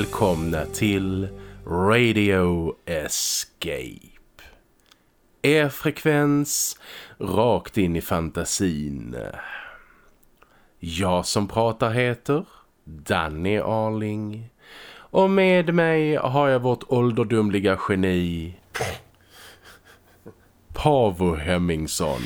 Välkomna till Radio Escape. Er frekvens rakt in i fantasin. Jag som pratar heter Danny Arling. Och med mig har jag vårt ålderdomliga geni Pavo Hemmingsson.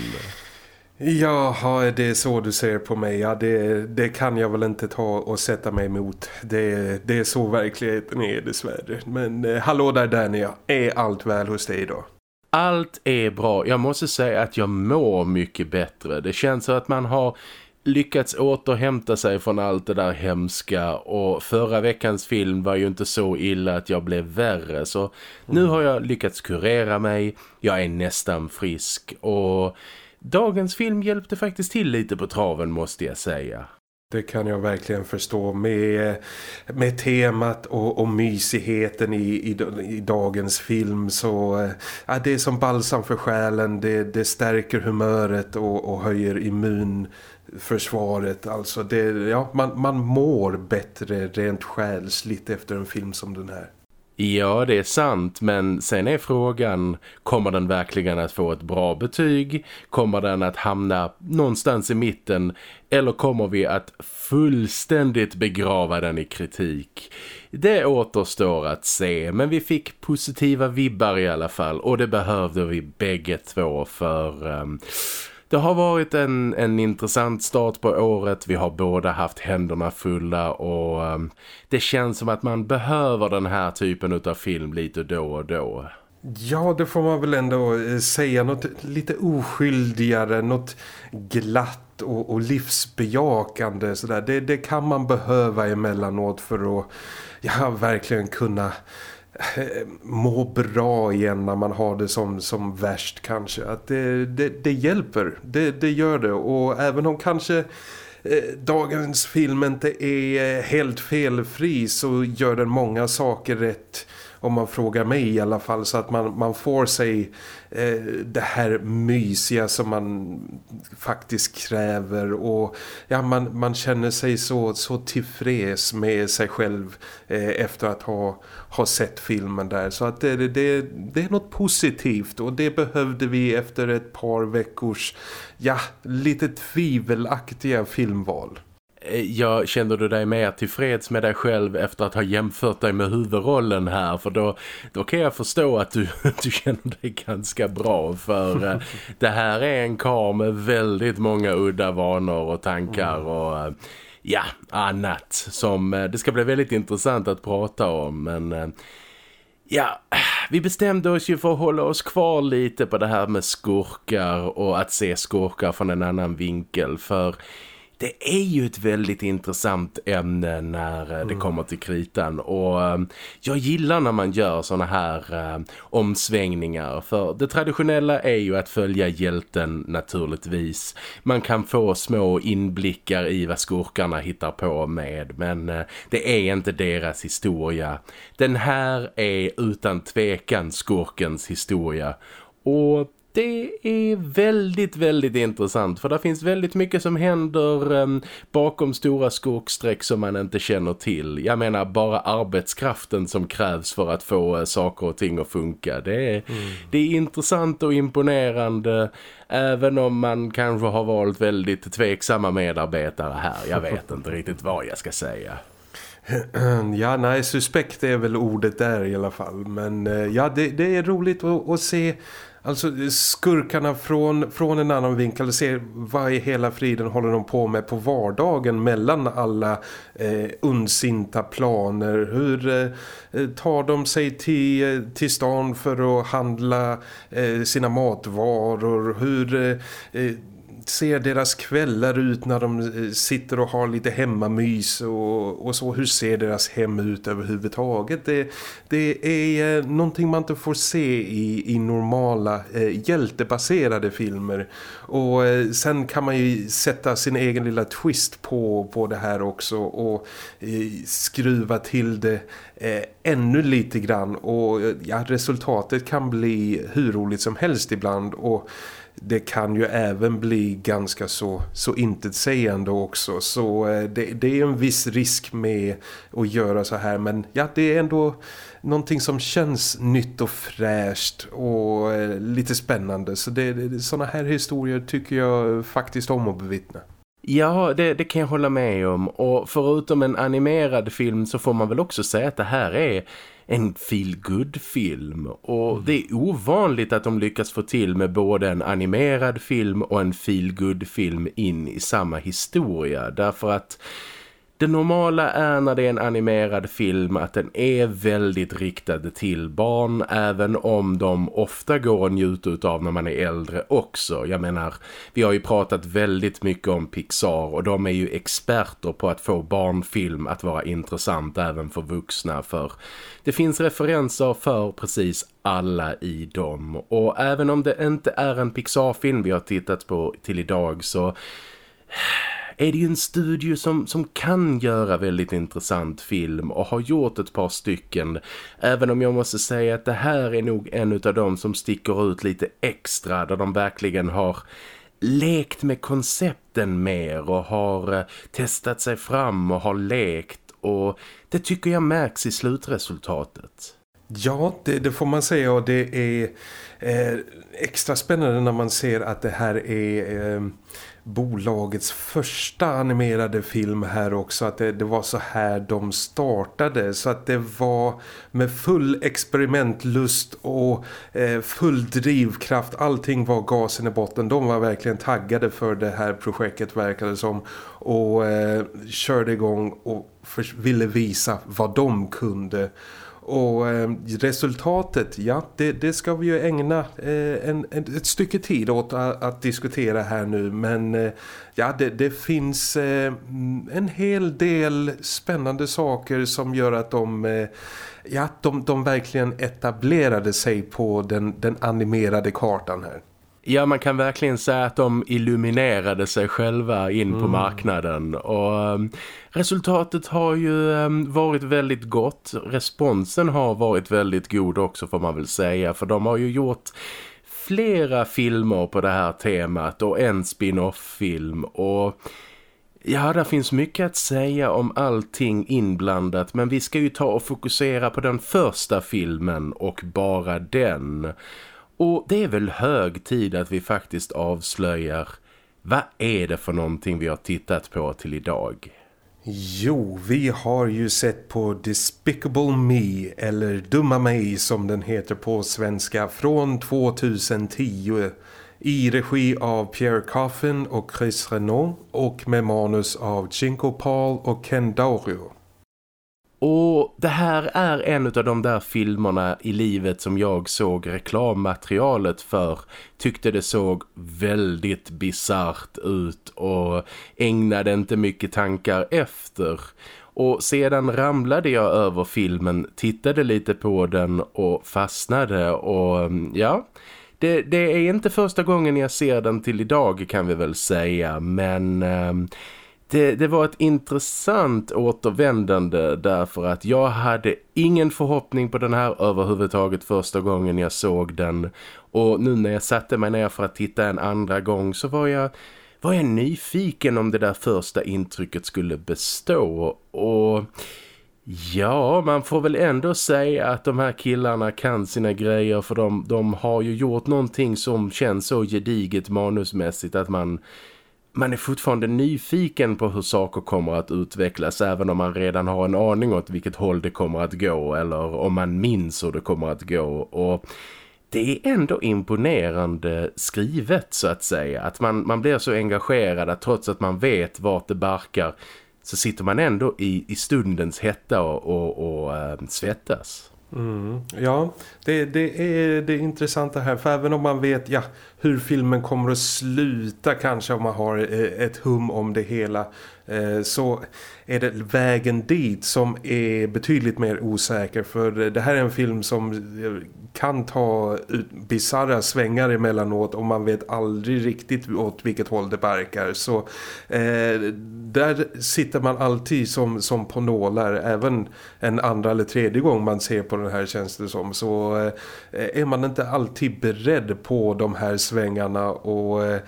Jaha, det är så du ser på mig. Ja, det, det kan jag väl inte ta och sätta mig emot. Det, det är så verkligheten är dessvärre. Men eh, hallå där Danny, är allt väl hos dig då? Allt är bra. Jag måste säga att jag mår mycket bättre. Det känns som att man har lyckats återhämta sig från allt det där hemska och förra veckans film var ju inte så illa att jag blev värre så mm. nu har jag lyckats kurera mig, jag är nästan frisk och dagens film hjälpte faktiskt till lite på traven måste jag säga. Det kan jag verkligen förstå med, med temat och, och mysigheten i, i, i dagens film så ja, det är som balsam för själen, det, det stärker humöret och, och höjer immunförsvaret. Alltså det, ja, man, man mår bättre rent själsligt efter en film som den här. Ja, det är sant, men sen är frågan, kommer den verkligen att få ett bra betyg? Kommer den att hamna någonstans i mitten? Eller kommer vi att fullständigt begrava den i kritik? Det återstår att se, men vi fick positiva vibbar i alla fall och det behövde vi bägge två för... Um det har varit en, en intressant start på året. Vi har båda haft händerna fulla och um, det känns som att man behöver den här typen av film lite då och då. Ja, det får man väl ändå eh, säga. Något lite oskyldigare, något glatt och, och livsbejakande. Sådär. Det, det kan man behöva emellanåt för att ja, verkligen kunna Eh, må bra igen när man har det som, som värst kanske. Att det, det, det hjälper, det, det gör det. Och även om kanske eh, dagens film inte är helt felfri så gör den många saker rätt om man frågar mig i alla fall så att man, man får sig eh, det här mysiga som man faktiskt kräver och ja, man, man känner sig så, så tillfreds med sig själv eh, efter att ha, ha sett filmen där så att det, det, det är något positivt och det behövde vi efter ett par veckors ja, lite tvivelaktiga filmval. Eh, jag känner du dig mer tillfreds med dig själv efter att ha jämfört dig med huvudrollen här? För då, då kan jag förstå att du, du känner dig ganska bra för uh, det här är en kar med väldigt många udda vanor och tankar mm. och uh, ja, annat som det ska bli väldigt intressant att prata om. Men Ja, vi bestämde oss ju för att hålla oss kvar lite på det här med skurkar och att se skurkar från en annan vinkel. För det är ju ett väldigt intressant ämne när eh, det mm. kommer till kritan och eh, jag gillar när man gör såna här uh, omsvängningar för det traditionella är ju att följa hjälten naturligtvis. Man kan få små inblickar i vad skurkarna hittar på med men det är inte deras historia. Den här är utan tvekan skurkens historia och det är väldigt, väldigt intressant för det finns väldigt mycket som händer um, bakom stora skogsträck som man inte känner till. Jag menar bara arbetskraften som krävs för att få uh, saker och ting att funka. Det är, mm. det är intressant och imponerande även om man kanske har valt väldigt tveksamma medarbetare här. Jag vet inte riktigt vad jag ska säga. Ja, nej, suspekt är väl ordet där i alla fall. Men eh, ja, det, det är roligt att, att se Alltså skurkarna från, från en annan vinkel ser vad i hela friden håller de på med på vardagen mellan alla eh, undsinta planer. Hur eh, eh, tar de sig till, eh, till stan för att handla eh, sina matvaror? Hur eh, eh ser deras kvällar ut när de eh, sitter och har lite hemmamys och, och så? Hur ser deras hem ut överhuvudtaget? Det, det är eh, någonting man inte får se i, i normala eh, hjältebaserade filmer. Och eh, sen kan man ju sätta sin egen lilla twist på, på det här också och eh, skruva till det eh, ännu lite grann. Och eh, ja, resultatet kan bli hur roligt som helst ibland och det kan ju även bli ganska så, så intetsägande också. Så eh, det, det är en viss risk med att göra så här. Men ja, det är ändå någonting som känns nytt och fräscht och eh, lite spännande. Så det, det, här historier tycker jag faktiskt om att bevittna. Ja, det, det, kan jag hålla med om. Och förutom en animerad film så får man väl också säga att det här är en feel good film och mm. det är ovanligt att de lyckas få till med både en animerad film och en feel good film in i samma historia därför att det normala är när det är en animerad film att den är väldigt riktad till barn även om de ofta går att njuta av när man är äldre också. Jag menar, vi har ju pratat väldigt mycket om Pixar och de är ju experter på att få barnfilm att vara intressant även för vuxna för det finns referenser för precis alla i dem. Och även om det inte är en Pixar-film vi har tittat på till idag så är det ju en studio som, som kan göra väldigt intressant film och har gjort ett par stycken. Även om jag måste säga att det här är nog en av dem som sticker ut lite extra där de verkligen har lekt med koncepten mer och har eh, testat sig fram och har lekt och det tycker jag märks i slutresultatet. Ja, det, det får man säga och det är eh, extra spännande när man ser att det här är... Eh, bolagets första animerade film här också att det, det, var så här de startade. Så att det var med full experimentlust och eh, full drivkraft. Allting var gasen i botten. De var verkligen taggade för det här projektet verkade som. Och eh, körde igång och ville visa vad de kunde och eh, resultatet, ja det, det, ska vi ju ägna eh, en, en, ett stycke tid åt att, att diskutera här nu. Men eh, ja det, det finns eh, en hel del spännande saker som gör att de, eh, ja, de, de verkligen etablerade sig på den, den animerade kartan här. Ja, man kan verkligen säga att de illuminerade sig själva in mm. på marknaden och um, resultatet har ju um, varit väldigt gott. Responsen har varit väldigt god också får man väl säga för de har ju gjort flera filmer på det här temat och en spin-off-film och Ja, det finns mycket att säga om allting inblandat men vi ska ju ta och fokusera på den första filmen och bara den. Och det är väl hög tid att vi faktiskt avslöjar vad är det för någonting vi har tittat på till idag? Jo, vi har ju sett på Despicable Me eller Dumma mig som den heter på svenska från 2010 i regi av Pierre Coffin och Chris Renault och med manus av Cinco Paul och Ken Daurio. Och det här är en av de där filmerna i livet som jag såg reklammaterialet för. Tyckte det såg väldigt bizart ut och ägnade inte mycket tankar efter. Och sedan ramlade jag över filmen, tittade lite på den och fastnade och ja... Det, det är inte första gången jag ser den till idag kan vi väl säga men... Eh, det, det, var ett intressant återvändande därför att jag hade ingen förhoppning på den här överhuvudtaget första gången jag såg den. Och nu när jag satte mig ner för att titta en andra gång så var jag, var jag nyfiken om det där första intrycket skulle bestå. Och ja, man får väl ändå säga att de här killarna kan sina grejer för de, de har ju gjort någonting som känns så gediget manusmässigt att man man är fortfarande nyfiken på hur saker kommer att utvecklas även om man redan har en aning åt vilket håll det kommer att gå eller om man minns hur det kommer att gå och det är ändå imponerande skrivet så att säga att man, man blir så engagerad att trots att man vet vart det barkar så sitter man ändå i, i stundens hetta och, och, och äh, svettas. Mm, ja, det, det är det intressanta här. För även om man vet ja, hur filmen kommer att sluta kanske om man har eh, ett hum om det hela. eh, så är det vägen dit som är betydligt mer osäker? För det här är en film som eh, kan ta bizarra svängar emellanåt och man vet aldrig riktigt åt vilket håll det barkar. Så eh, där sitter man alltid som, som på nålar även en andra eller tredje gång man ser på den här känns det som. Så eh, är man inte alltid beredd på de här svängarna och eh,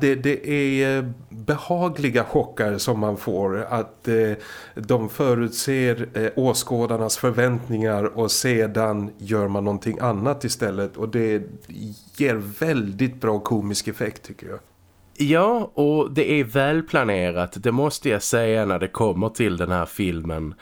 det, det är eh, behagliga chockar som man får att eh, Eh, de förutser eh, åskådarnas förväntningar och sedan gör man någonting annat istället och det ger väldigt bra komisk effekt tycker jag. Ja, och det är välplanerat, det måste jag säga när det kommer till den här filmen.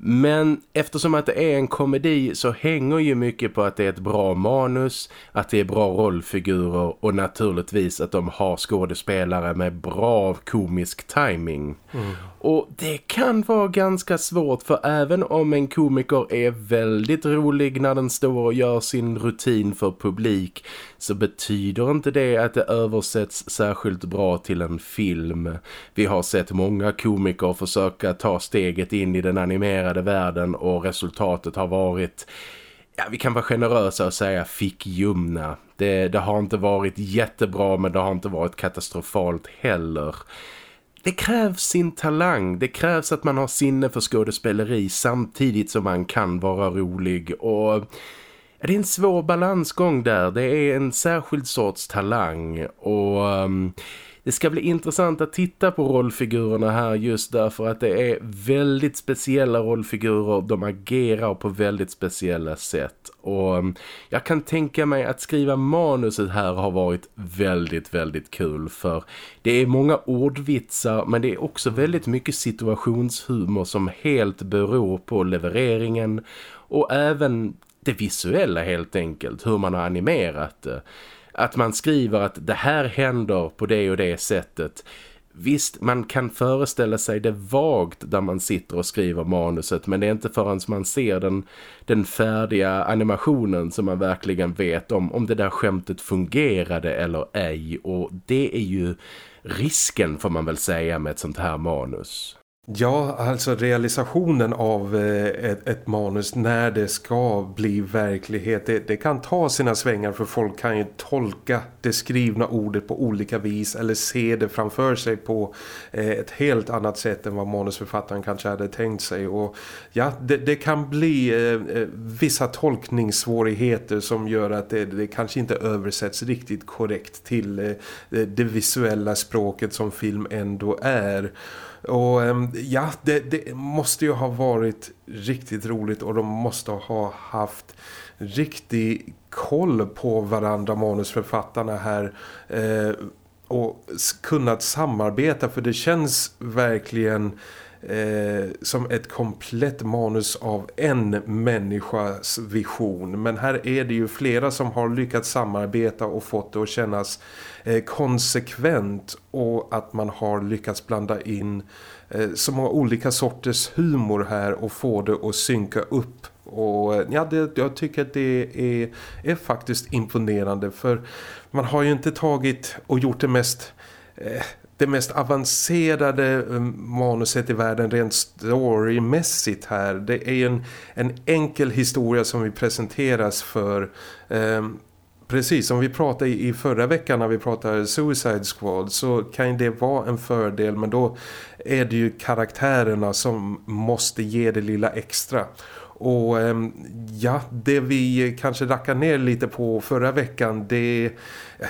Men eftersom att det är en komedi så hänger ju mycket på att det är ett bra manus, att det är bra rollfigurer och naturligtvis att de har skådespelare med bra komisk timing. Mm. Och det kan vara ganska svårt för även om en komiker är väldigt rolig när den står och gör sin rutin för publik så betyder inte det att det översätts särskilt bra till en film. Vi har sett många komiker försöka ta steget in i den animerade världen och resultatet har varit ja, vi kan vara generösa och säga fickjumna. Det, det har inte varit jättebra men det har inte varit katastrofalt heller det krävs sin talang, det krävs att man har sinne för skådespeleri samtidigt som man kan vara rolig och det är en svår balansgång där, det är en särskild sorts talang och um, det ska bli intressant att titta på rollfigurerna här just därför att det är väldigt speciella rollfigurer. De agerar på väldigt speciella sätt. Och um, jag kan tänka mig att skriva manuset här har varit väldigt, väldigt kul. För det är många ordvitsar men det är också väldigt mycket situationshumor som helt beror på levereringen. Och även det visuella helt enkelt, hur man har animerat det att man skriver att det här händer på det och det sättet. Visst, man kan föreställa sig det vagt där man sitter och skriver manuset men det är inte förrän man ser den, den färdiga animationen som man verkligen vet om, om det där skämtet fungerade eller ej och det är ju risken får man väl säga med ett sånt här manus. Ja, alltså realisationen av eh, ett, ett, manus när det ska bli verklighet, det, det, kan ta sina svängar för folk kan ju tolka det skrivna ordet på olika vis eller se det framför sig på eh, ett helt annat sätt än vad manusförfattaren kanske hade tänkt sig. Och ja, det, det kan bli eh, vissa tolkningssvårigheter som gör att det, det, kanske inte översätts riktigt korrekt till det visuella språket som film ändå är. Och ehm, ja, det, det, måste ju ha varit riktigt roligt och de måste ha haft riktig koll på varandra manusförfattarna här eh, och kunnat samarbeta för det känns verkligen eh, som ett komplett manus av en människas vision. Men här är det ju flera som har lyckats samarbeta och fått det att kännas eh, konsekvent och att man har lyckats blanda in eh, så många olika sorters humor här och få det att synka upp och eh, ja, det, jag tycker att det är, är faktiskt imponerande för man har ju inte tagit och gjort det mest eh, det mest avancerade eh, manuset i världen rent storymässigt här. Det är en, en enkel historia som vi presenteras för. Eh, precis som vi pratade i förra veckan när vi pratade Suicide Squad så kan det vara en fördel men då är det ju karaktärerna som måste ge det lilla extra. Och ehm, ja, det vi kanske rackar ner lite på förra veckan det,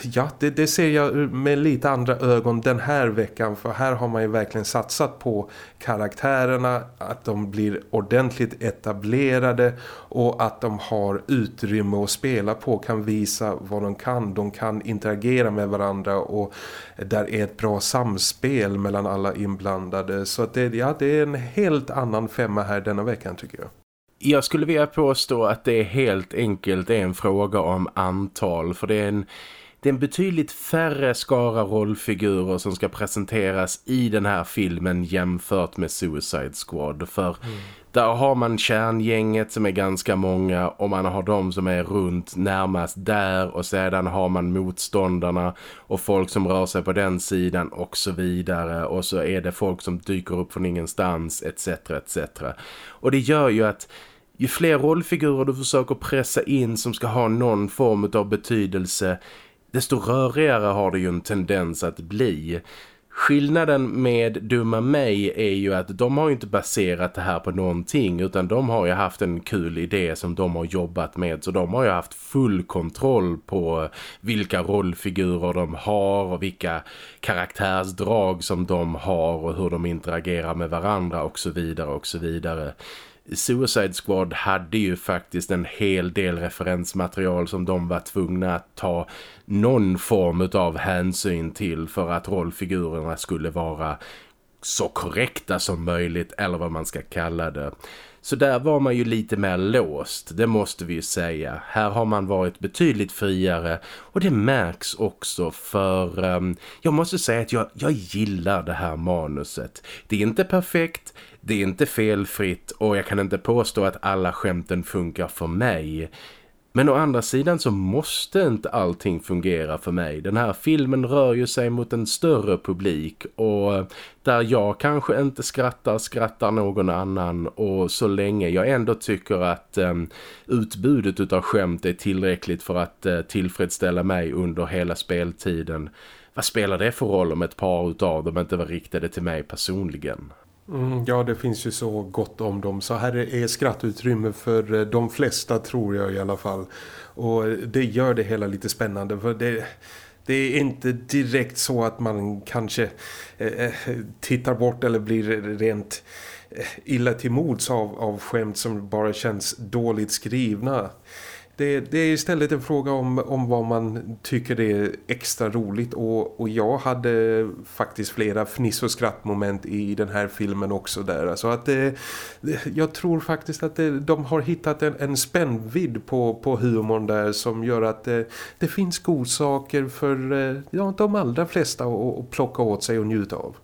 ja, det, det, ser jag med lite andra ögon den här veckan för här har man ju verkligen satsat på karaktärerna, att de blir ordentligt etablerade och att de har utrymme att spela på, kan visa vad de kan. De kan interagera med varandra och där är ett bra samspel mellan alla inblandade. Så att det, ja, det är en helt annan femma här denna veckan tycker jag. Jag skulle vilja påstå att det är helt enkelt en fråga om antal för det är en det är en betydligt färre skara rollfigurer som ska presenteras i den här filmen jämfört med Suicide Squad. För mm. där har man kärngänget som är ganska många och man har de som är runt närmast där och sedan har man motståndarna och folk som rör sig på den sidan och så vidare. Och så är det folk som dyker upp från ingenstans etc. etc. Och det gör ju att ju fler rollfigurer du försöker pressa in som ska ha någon form av betydelse desto rörigare har det ju en tendens att bli. Skillnaden med Dumma mig är ju att de har ju inte baserat det här på någonting utan de har ju haft en kul idé som de har jobbat med så de har ju haft full kontroll på vilka rollfigurer de har och vilka karaktärsdrag som de har och hur de interagerar med varandra och så vidare och så vidare. Suicide Squad hade ju faktiskt en hel del referensmaterial som de var tvungna att ta någon form av hänsyn till för att rollfigurerna skulle vara så korrekta som möjligt eller vad man ska kalla det. Så där var man ju lite mer låst, det måste vi ju säga. Här har man varit betydligt friare och det märks också för um, jag måste säga att jag, jag gillar det här manuset. Det är inte perfekt, det är inte felfritt och jag kan inte påstå att alla skämten funkar för mig. Men å andra sidan så måste inte allting fungera för mig. Den här filmen rör ju sig mot en större publik och där jag kanske inte skrattar, skrattar någon annan och så länge jag ändå tycker att eh, utbudet utav skämt är tillräckligt för att eh, tillfredsställa mig under hela speltiden. Vad spelar det för roll om ett par utav dem inte var riktade till mig personligen? Mm, ja, det finns ju så gott om dem. Så här är skrattutrymme för eh, de flesta tror jag i alla fall. Och det gör det hela lite spännande för det... Det är inte direkt så att man kanske eh, eh tittar bort eller blir rent eh, illa till mods av, av skämt som bara känns dåligt skrivna. Det, det, är istället en fråga om, om vad man tycker är extra roligt och, och jag hade faktiskt flera fniss- och skrattmoment i den här filmen också där. Alltså att det, jag tror faktiskt att det, de har hittat en, en spännvidd på, på humorn där som gör att det, det finns godsaker för ja, de allra flesta att, att plocka åt sig och njuta av.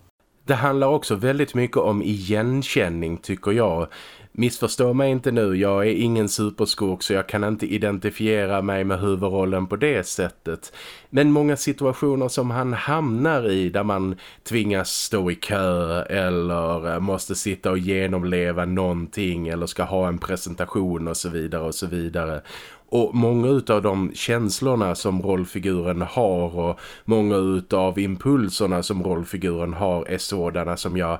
Det handlar också väldigt mycket om igenkänning tycker jag. Missförstå mig inte nu, jag är ingen superskurk så jag kan inte identifiera mig med huvudrollen på det sättet. Men många situationer som han hamnar i där man tvingas stå i kö eller eh, måste sitta och genomleva någonting eller ska ha en presentation och så vidare och så vidare. Och många av de känslorna som rollfiguren har och många av impulserna som rollfiguren har är sådana som jag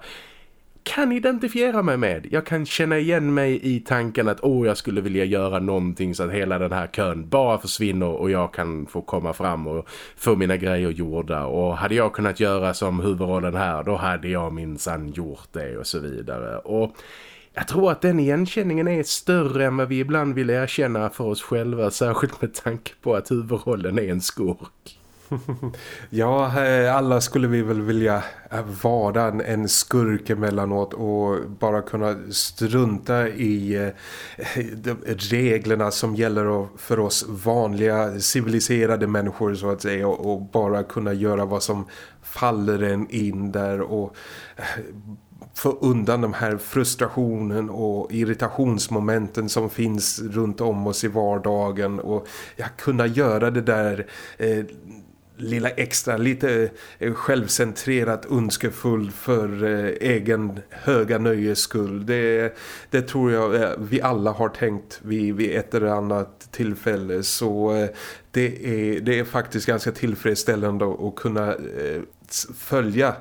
kan identifiera mig med. Jag kan känna igen mig i tanken att åh, jag skulle vilja göra någonting så att hela den här kön bara försvinner och jag kan få komma fram och få mina grejer gjorda. Och hade jag kunnat göra som huvudrollen här, då hade jag minsann gjort det och så vidare. Och jag tror att den igenkänningen är större än vad vi ibland vill erkänna för oss själva, särskilt med tanke på att huvudrollen är en skurk. ja, eh, alla skulle vi väl vilja eh, vara en skurk emellanåt och bara kunna strunta i eh, reglerna som gäller för oss vanliga civiliserade människor så att säga och bara kunna göra vad som faller en in där och få undan de här frustrationen och irritationsmomenten som finns runt om oss i vardagen och ja, kunna göra det där eh, lilla extra, lite eh, självcentrerat önskefull för eh, egen höga nöjes skull. Det, det tror jag eh, vi alla har tänkt vid, vid ett eller annat tillfälle så eh, det är, det är faktiskt ganska tillfredsställande att kunna eh, följa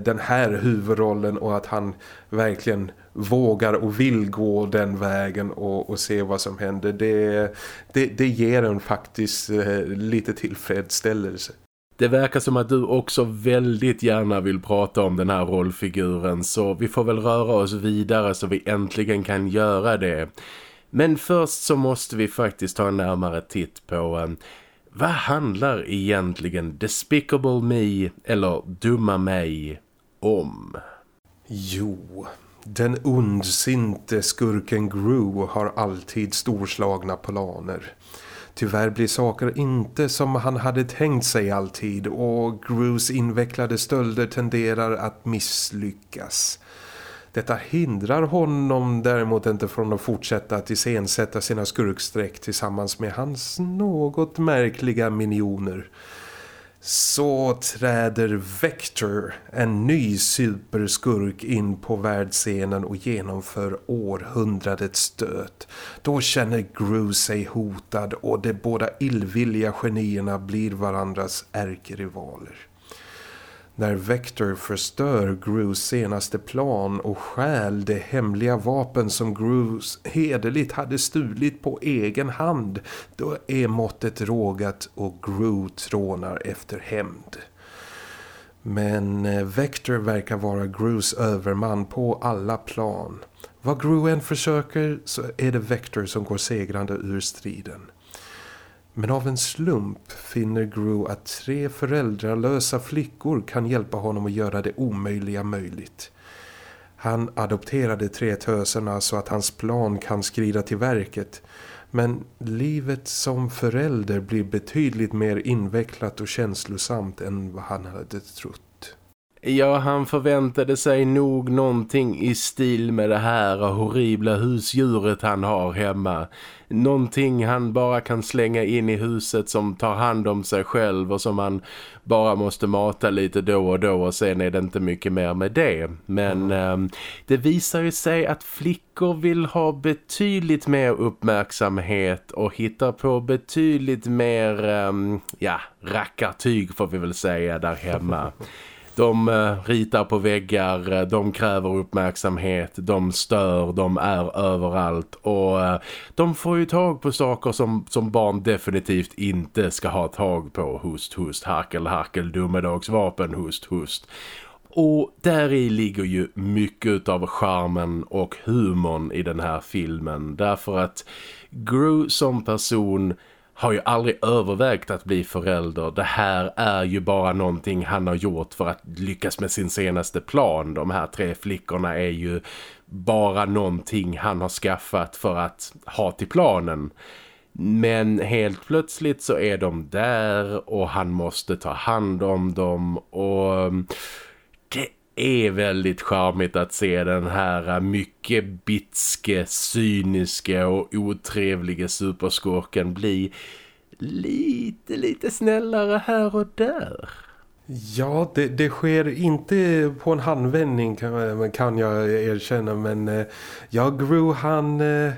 den här huvudrollen och att han verkligen vågar och vill gå den vägen och, och se vad som händer. Det, det, det ger en faktiskt eh, lite tillfredsställelse. Det verkar som att du också väldigt gärna vill prata om den här rollfiguren så vi får väl röra oss vidare så vi äntligen kan göra det. Men först så måste vi faktiskt ta en närmare titt på um, vad handlar egentligen Despicable Me eller Dumma mig om? Jo, den ondsinte skurken Gru har alltid storslagna planer. Tyvärr blir saker inte som han hade tänkt sig alltid och Grus invecklade stölder tenderar att misslyckas. Detta hindrar honom däremot inte från att fortsätta att iscensätta sina skurksträck tillsammans med hans något märkliga minioner. Så träder Vector, en ny superskurk in på världsscenen och genomför århundradets stöt. Då känner Gru sig hotad och de båda illvilliga genierna blir varandras ärkerivaler. När Vector förstör Grews senaste plan och stjäl det hemliga vapen som Grews hederligt hade stulit på egen hand, då är måttet rågat och Gru trånar efter hämnd. Men eh, Vector verkar vara Grews överman på alla plan. Vad Gru än försöker så är det Vector som går segrande ur striden. Men av en slump finner Gru att tre föräldralösa flickor kan hjälpa honom att göra det omöjliga möjligt. Han adopterade tre töserna så att hans plan kan skrida till verket. Men livet som förälder blir betydligt mer invecklat och känslosamt än vad han hade trott. Ja, han förväntade sig nog någonting i stil med det här horribla husdjuret han har hemma. Någonting han bara kan slänga in i huset som tar hand om sig själv och som han bara måste mata lite då och då och sen är det inte mycket mer med det. Men mm. eh, det visar ju sig att flickor vill ha betydligt mer uppmärksamhet och hittar på betydligt mer, eh, ja, rackartyg får vi väl säga där hemma. De eh, ritar på väggar, eh, de kräver uppmärksamhet, de stör, de är överallt och eh, de får ju tag på saker som, som barn definitivt inte ska ha tag på. Host, host, harkel, harkel, domedagsvapen, host, host. Och där i ligger ju mycket av charmen och humorn i den här filmen. Därför att Gru som person har ju aldrig övervägt att bli förälder. Det här är ju bara någonting han har gjort för att lyckas med sin senaste plan. De här tre flickorna är ju bara någonting han har skaffat för att ha till planen. Men helt plötsligt så är de där och han måste ta hand om dem och är väldigt charmigt att se den här äh, mycket bitske, cyniska och otrevliga superskurken bli lite, lite snällare här och där. Ja, det, det sker inte på en handvändning kan, kan jag erkänna. Men äh, ja, Gru han... Äh,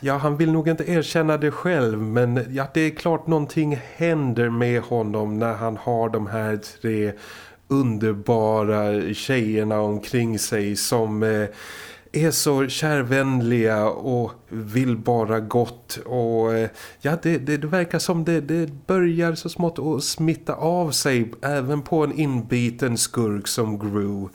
ja, han vill nog inte erkänna det själv. Men ja, det är klart någonting händer med honom när han har de här tre underbara tjejerna omkring sig som eh, är så kärvänliga och vill bara gott och eh, ja det, det, det, verkar som det, det börjar så smått att smitta av sig även på en inbiten skurk som Gru.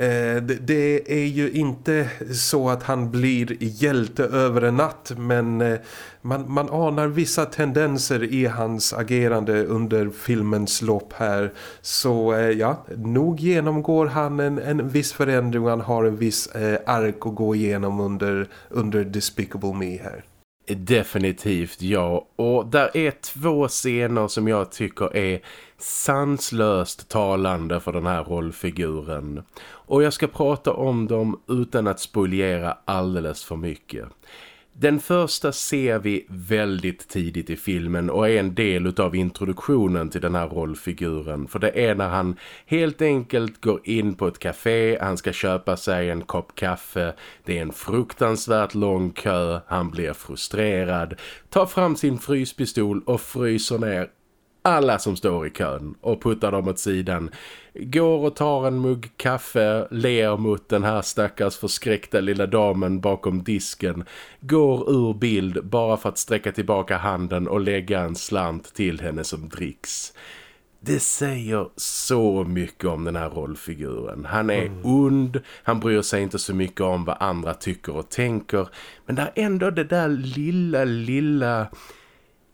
Eh, det är ju inte så att han blir hjälte över en natt men eh, man, man anar vissa tendenser i hans agerande under filmens lopp här. Så eh, ja, nog genomgår han en, en viss förändring och han har en viss ark att gå igenom under, under Despicable Me här. Definitivt, ja. Och där är två scener som jag tycker är sanslöst talande för den här rollfiguren. Och jag ska prata om dem utan att spoliera alldeles för mycket. Den första ser vi väldigt tidigt i filmen och är en del av introduktionen till den här rollfiguren. För det är när han helt enkelt går in på ett café, han ska köpa sig en kopp kaffe. Det är en fruktansvärt lång kö, han blir frustrerad, tar fram sin fryspistol och fryser ner alla som står i kön och puttar dem åt sidan. Går och tar en mugg kaffe, ler mot den här stackars förskräckta lilla damen bakom disken. Går ur bild bara för att sträcka tillbaka handen och lägga en slant till henne som dricks. Det säger så mycket om den här rollfiguren. Han är mm. ond, han bryr sig inte så mycket om vad andra tycker och tänker. Men det är ändå det där lilla, lilla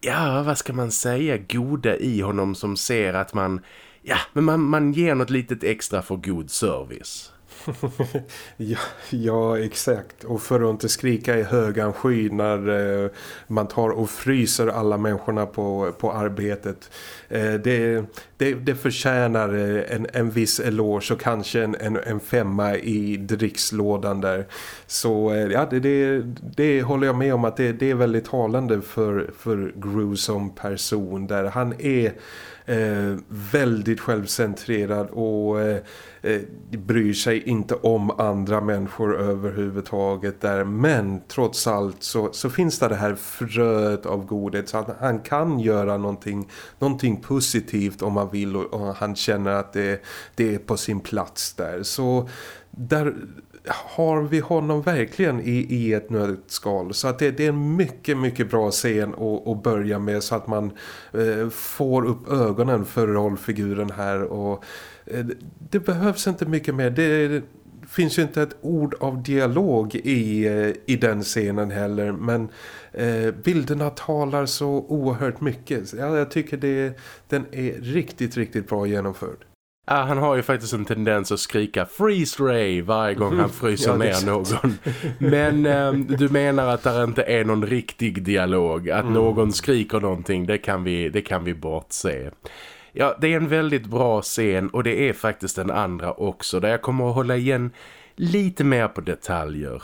ja, vad ska man säga, goda i honom som ser att man, ja, men man, man ger något litet extra för god service. ja, ja, exakt. Och för att inte skrika i högan sky när eh, man tar och fryser alla människorna på, på arbetet. Eh, det, det, det förtjänar eh, en, en viss eloge och kanske en, en, en femma i drickslådan där. Så eh, ja, det, det, det håller jag med om att det, det är väldigt talande för, för Gru som person där han är eh, väldigt självcentrerad och eh, eh, bryr sig inte om andra människor överhuvudtaget där. Men trots allt så, så finns det det här fröet av godhet så att han kan göra någonting, någonting positivt om han vill och, och han känner att det, det är på sin plats där. Så där har vi honom verkligen i, i ett nötskal? Så att det, det, är en mycket, mycket bra scen att, att börja med så att man eh, får upp ögonen för rollfiguren här. Och eh, det behövs inte mycket mer. Det finns ju inte ett ord av dialog i, eh, i den scenen heller. Men eh, bilderna talar så oerhört mycket. Jag, jag tycker det, den är riktigt, riktigt bra genomförd. Ja, han har ju faktiskt en tendens att skrika Freeze Ray varje gång han fryser ja, ner någon. Men eh, du menar att det inte är någon riktig dialog. Att mm. någon skriker någonting, det kan vi, det kan vi bortse. Ja, det är en väldigt bra scen och det är faktiskt den andra också. Där jag kommer att hålla igen lite mer på detaljer.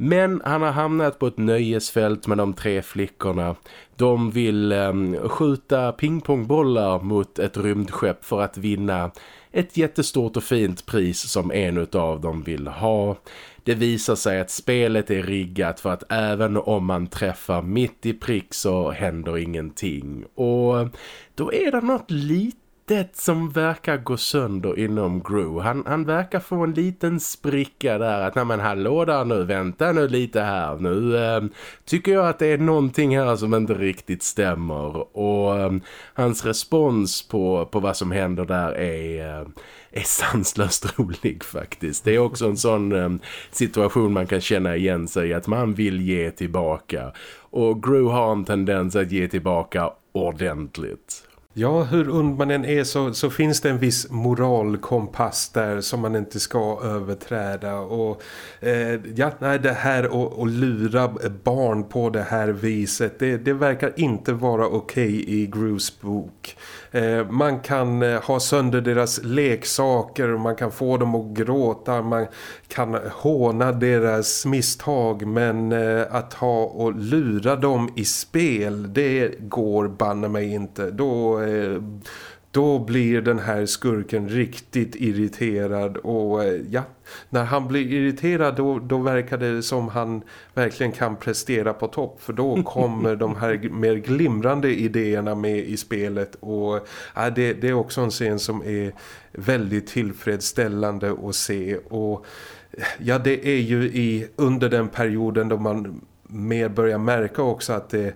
Men han har hamnat på ett nöjesfält med de tre flickorna. De vill eh, skjuta pingpongbollar mot ett rymdskepp för att vinna ett jättestort och fint pris som en av dem vill ha. Det visar sig att spelet är riggat för att även om man träffar mitt i prick så händer ingenting. Och då är det något lite det som verkar gå sönder inom Gru. Han, han verkar få en liten spricka där. Att nej men hallå där nu, vänta nu lite här. Nu eh, tycker jag att det är någonting här som inte riktigt stämmer. Och eh, hans respons på, på vad som händer där är... Eh, är sanslöst rolig faktiskt. Det är också en sån eh, situation man kan känna igen sig att man vill ge tillbaka. Och Gru har en tendens att ge tillbaka ordentligt. Ja, hur und man än är så, så finns det en viss moralkompass där som man inte ska överträda. Och eh, ja, nej, det här att lura barn på det här viset, det, det verkar inte vara okej okay i Grus bok. Eh, man kan eh, ha sönder deras leksaker, man kan få dem att gråta, man kan håna deras misstag men eh, att ha och lura dem i spel, det går banne mig inte. Då då blir den här skurken riktigt irriterad och eh, ja, när han blir irriterad då, då verkar det som han verkligen kan prestera på topp. För då kommer de här mer glimrande idéerna med i spelet och ja, det, det är också en scen som är väldigt tillfredsställande att se och ja det är ju i under den perioden då man mer börjar märka också att det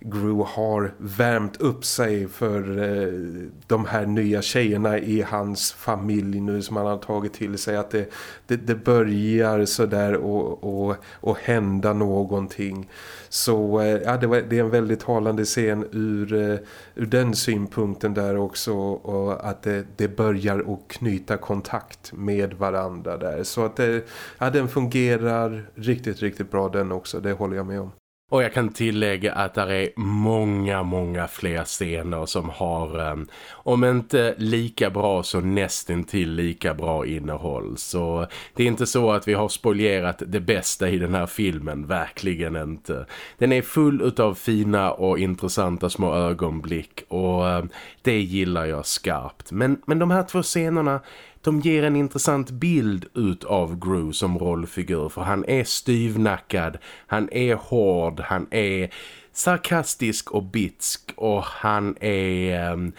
Gru har värmt upp sig för eh, de här nya tjejerna i hans familj nu som han har tagit till sig. Att det, det, det börjar sådär och, och, och hända någonting. Så eh, ja, det, var, det är en väldigt talande scen ur, eh, ur den synpunkten där också. Och att det, det börjar att knyta kontakt med varandra där. Så att det, ja, den fungerar riktigt riktigt bra den också, det håller jag med om. Och jag kan tillägga att det är många, många fler scener som har, um, om inte lika bra så nästan till lika bra innehåll. Så det är inte så att vi har spolierat det bästa i den här filmen, verkligen inte. Den är full av fina och intressanta små ögonblick och um, det gillar jag skarpt. Men, men de här två scenerna de ger en intressant bild ut av Gru som rollfigur för han är styvnackad, han är hård, han är sarkastisk och bitsk och han är... Um,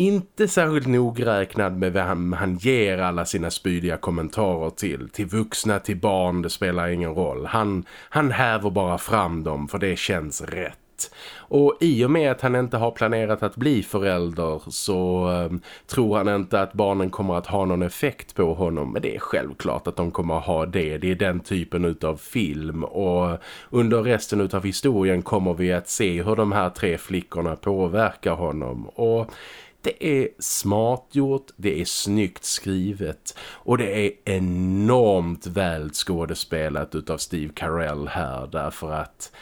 inte särskilt nogräknad med vem han ger alla sina spydiga kommentarer till. Till vuxna, till barn, det spelar ingen roll. Han, han häver bara fram dem för det känns rätt. Och i och med att han inte har planerat att bli förälder så eh, tror han inte att barnen kommer att ha någon effekt på honom. Men det är självklart att de kommer att ha det. Det är den typen av film och under resten av historien kommer vi att se hur de här tre flickorna påverkar honom. Och Det är smart gjort, det är snyggt skrivet och det är enormt väl skådespelat utav Steve Carell här därför att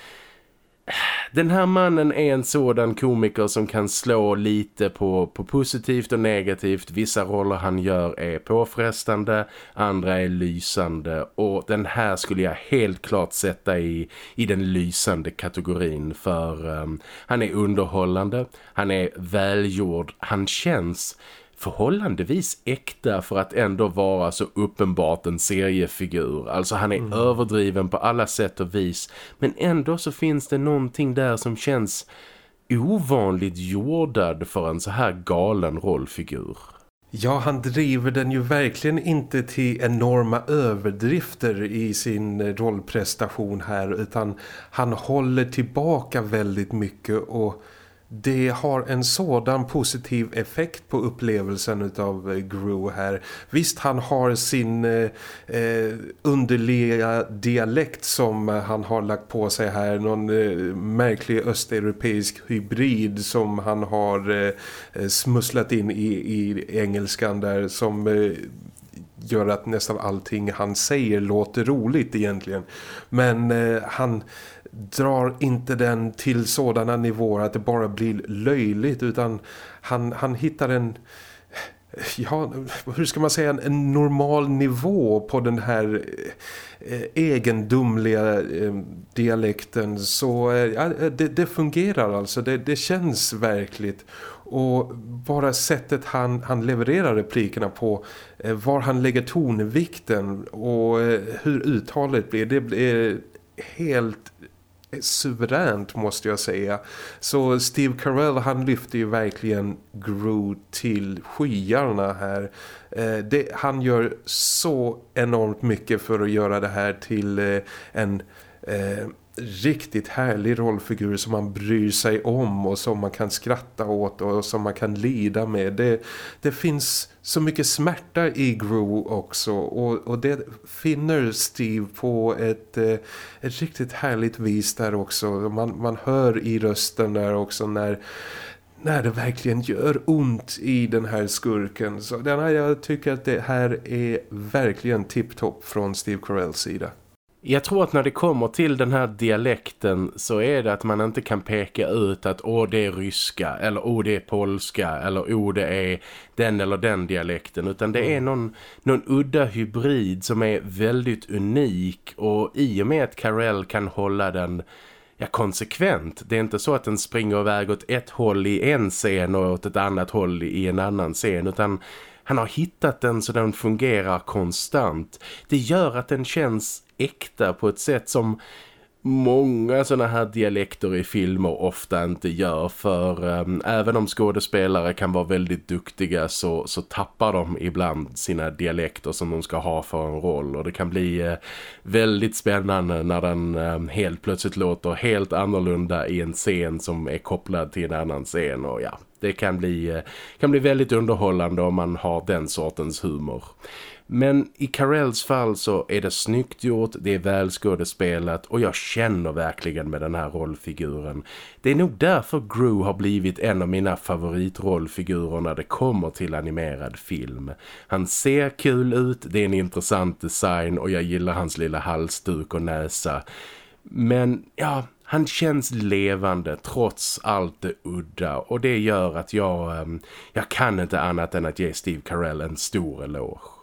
den här mannen är en sådan komiker som kan slå lite på, på positivt och negativt. Vissa roller han gör är påfrestande, andra är lysande och den här skulle jag helt klart sätta i, i den lysande kategorin för um, han är underhållande, han är välgjord, han känns förhållandevis äkta för att ändå vara så uppenbart en seriefigur. Alltså han är mm. överdriven på alla sätt och vis. Men ändå så finns det någonting där som känns ovanligt jordad för en så här galen rollfigur. Ja, han driver den ju verkligen inte till enorma överdrifter i sin rollprestation här utan han håller tillbaka väldigt mycket och det har en sådan positiv effekt på upplevelsen av eh, Gru här. Visst, han har sin eh, eh, underliga dialekt som eh, han har lagt på sig här. Någon eh, märklig östeuropeisk hybrid som han har eh, eh smusslat in i, i engelskan där som... Gör att nästan allting han säger låter roligt egentligen. Men eh, han drar inte den till sådana nivåer att det bara blir löjligt utan han, han hittar en ja, hur ska man säga en, normal nivå på den här eh, egendomliga eh, dialekten så eh, ja, det, det, fungerar alltså, det, det känns verkligt. Och bara sättet han, han levererar replikerna på eh, var han lägger tonvikten och eh, hur uttalet blir det blir helt suveränt måste jag säga. Så Steve Carell han lyfter ju verkligen Gru till skyarna här. Eh, det, han gör så enormt mycket för att göra det här till eh, en... Eh, riktigt härlig rollfigur som man bryr sig om och som man kan skratta åt och som man kan lida med. Det, det finns så mycket smärta i Gru också och, och det finner Steve på ett, eh, ett riktigt härligt vis där också. Man, man hör i rösten där också när när det verkligen gör ont i den här skurken. Så den här, jag tycker att det här är verkligen tipptopp från Steve Carells sida. Jag tror att när det kommer till den här dialekten så är det att man inte kan peka ut att åh det är ryska eller åh det är polska eller åh det är den eller den dialekten utan det är mm. någon, någon udda hybrid som är väldigt unik och i och med att Carell kan hålla den ja, konsekvent. Det är inte så att den springer iväg åt ett håll i en scen och åt ett annat håll i en annan scen utan han har hittat den så den fungerar konstant. Det gör att den känns äkta på ett sätt som många sådana här dialekter i filmer ofta inte gör för um, även om skådespelare kan vara väldigt duktiga så, så tappar de ibland sina dialekter som de ska ha för en roll och det kan bli uh, väldigt spännande när den um, helt plötsligt låter helt annorlunda i en scen som är kopplad till en annan scen och ja, det kan bli, uh, kan bli väldigt underhållande om man har den sortens humor. Men i Carells fall så är det snyggt gjort, det är välskådespelat och jag känner verkligen med den här rollfiguren. Det är nog därför Gru har blivit en av mina favoritrollfigurer när det kommer till animerad film. Han ser kul ut, det är en intressant design och jag gillar hans lilla halsduk och näsa. Men ja, han känns levande trots allt det udda och det gör att jag, ehm, jag kan inte annat än att ge Steve Carell en stor eloge.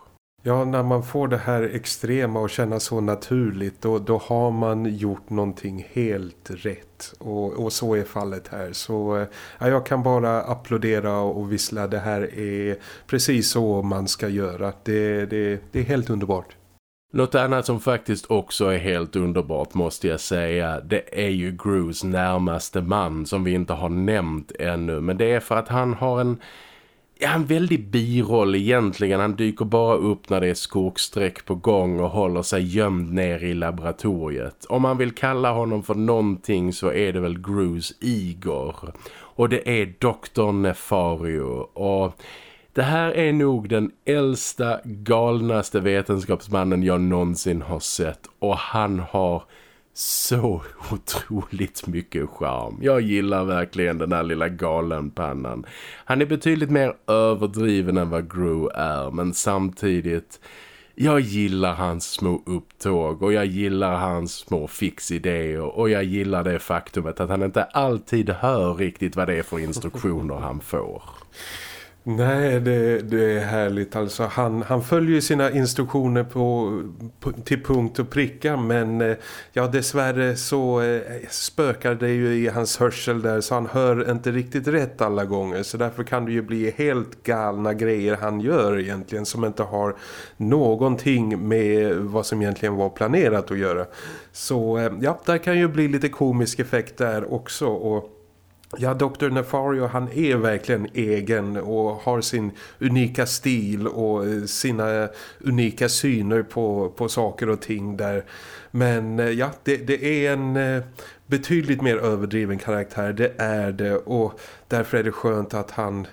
Ja, när man får det här extrema och känna så naturligt då, då har man gjort någonting helt rätt. Och, och så är fallet här. Så eh, ja, jag kan bara applådera och vissla. Det här är precis så man ska göra. Det, det, det är helt underbart. Något annat som faktiskt också är helt underbart måste jag säga, det är ju Grus närmaste man som vi inte har nämnt ännu. Men det är för att han har en ja, en väldig biroll egentligen. Han dyker bara upp när det är skogsträck på gång och håller sig gömd ner i laboratoriet. Om man vill kalla honom för någonting så är det väl Grus Igor. Och det är Dr. Nefario. Och det här är nog den äldsta, galnaste vetenskapsmannen jag någonsin har sett. Och han har så otroligt mycket charm. Jag gillar verkligen den här lilla galenpannan. Han är betydligt mer överdriven än vad Gru är men samtidigt... Jag gillar hans små upptåg och jag gillar hans små fixidéer och jag gillar det faktumet att han inte alltid hör riktigt vad det är för instruktioner han får. Nej, det, det, är härligt. Alltså, han, han följer sina instruktioner på, på, till punkt och pricka men eh, ja, dessvärre så eh, spökar det ju i hans hörsel där så han hör inte riktigt rätt alla gånger. Så därför kan det ju bli helt galna grejer han gör egentligen som inte har någonting med vad som egentligen var planerat att göra. Så eh, ja, där kan ju bli lite komisk effekt där också och Ja, Dr. Nefario han är verkligen egen och har sin unika stil och eh, sina unika syner på, på saker och ting där. Men eh, ja, det, det är en eh, betydligt mer överdriven karaktär, det är det och därför är det skönt att han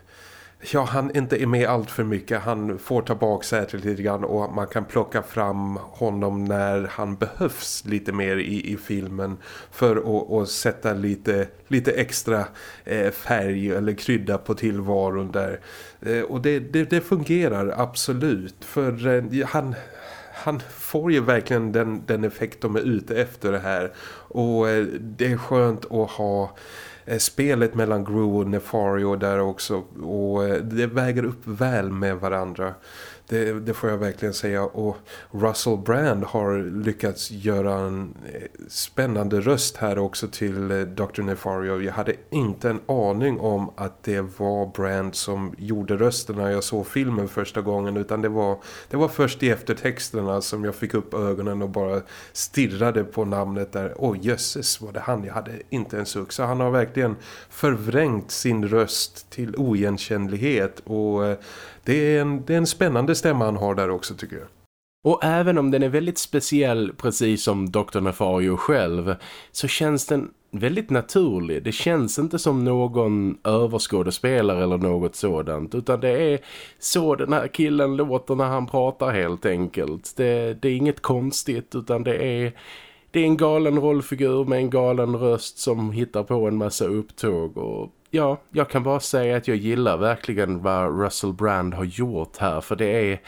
ja, han inte är med allt för mycket. Han får ta baksätet lite grann och man kan plocka fram honom när han behövs lite mer i, i filmen för att, att sätta lite, lite extra eh, färg eller krydda på tillvaron där. Eh, och det, det, det, fungerar absolut för eh, han han får ju verkligen den, den effekt de är ute efter det här. Och eh, det är skönt att ha Eh, spelet mellan Gru och Nefario där också och eh, det väger upp väl med varandra. Det, det, får jag verkligen säga. Och Russell Brand har lyckats göra en eh, spännande röst här också till eh, Dr. Nefario. Jag hade inte en aning om att det var Brand som gjorde rösten när jag såg filmen första gången. Utan det var, det var först i eftertexterna som jag fick upp ögonen och bara stirrade på namnet där. Åh oh, jösses var det han. Jag hade inte en suck. Så han har verkligen förvrängt sin röst till oigenkännlighet och eh, det är, en, det är en spännande stämma han har där också tycker jag. Och även om den är väldigt speciell, precis som Dr. Nefario själv, så känns den väldigt naturlig. Det känns inte som någon överskådespelare eller något sådant. Utan det är så den här killen låter när han pratar helt enkelt. Det, det är inget konstigt utan det är... Det är en galen rollfigur med en galen röst som hittar på en massa upptåg och ja, jag kan bara säga att jag gillar verkligen vad Russell Brand har gjort här för det är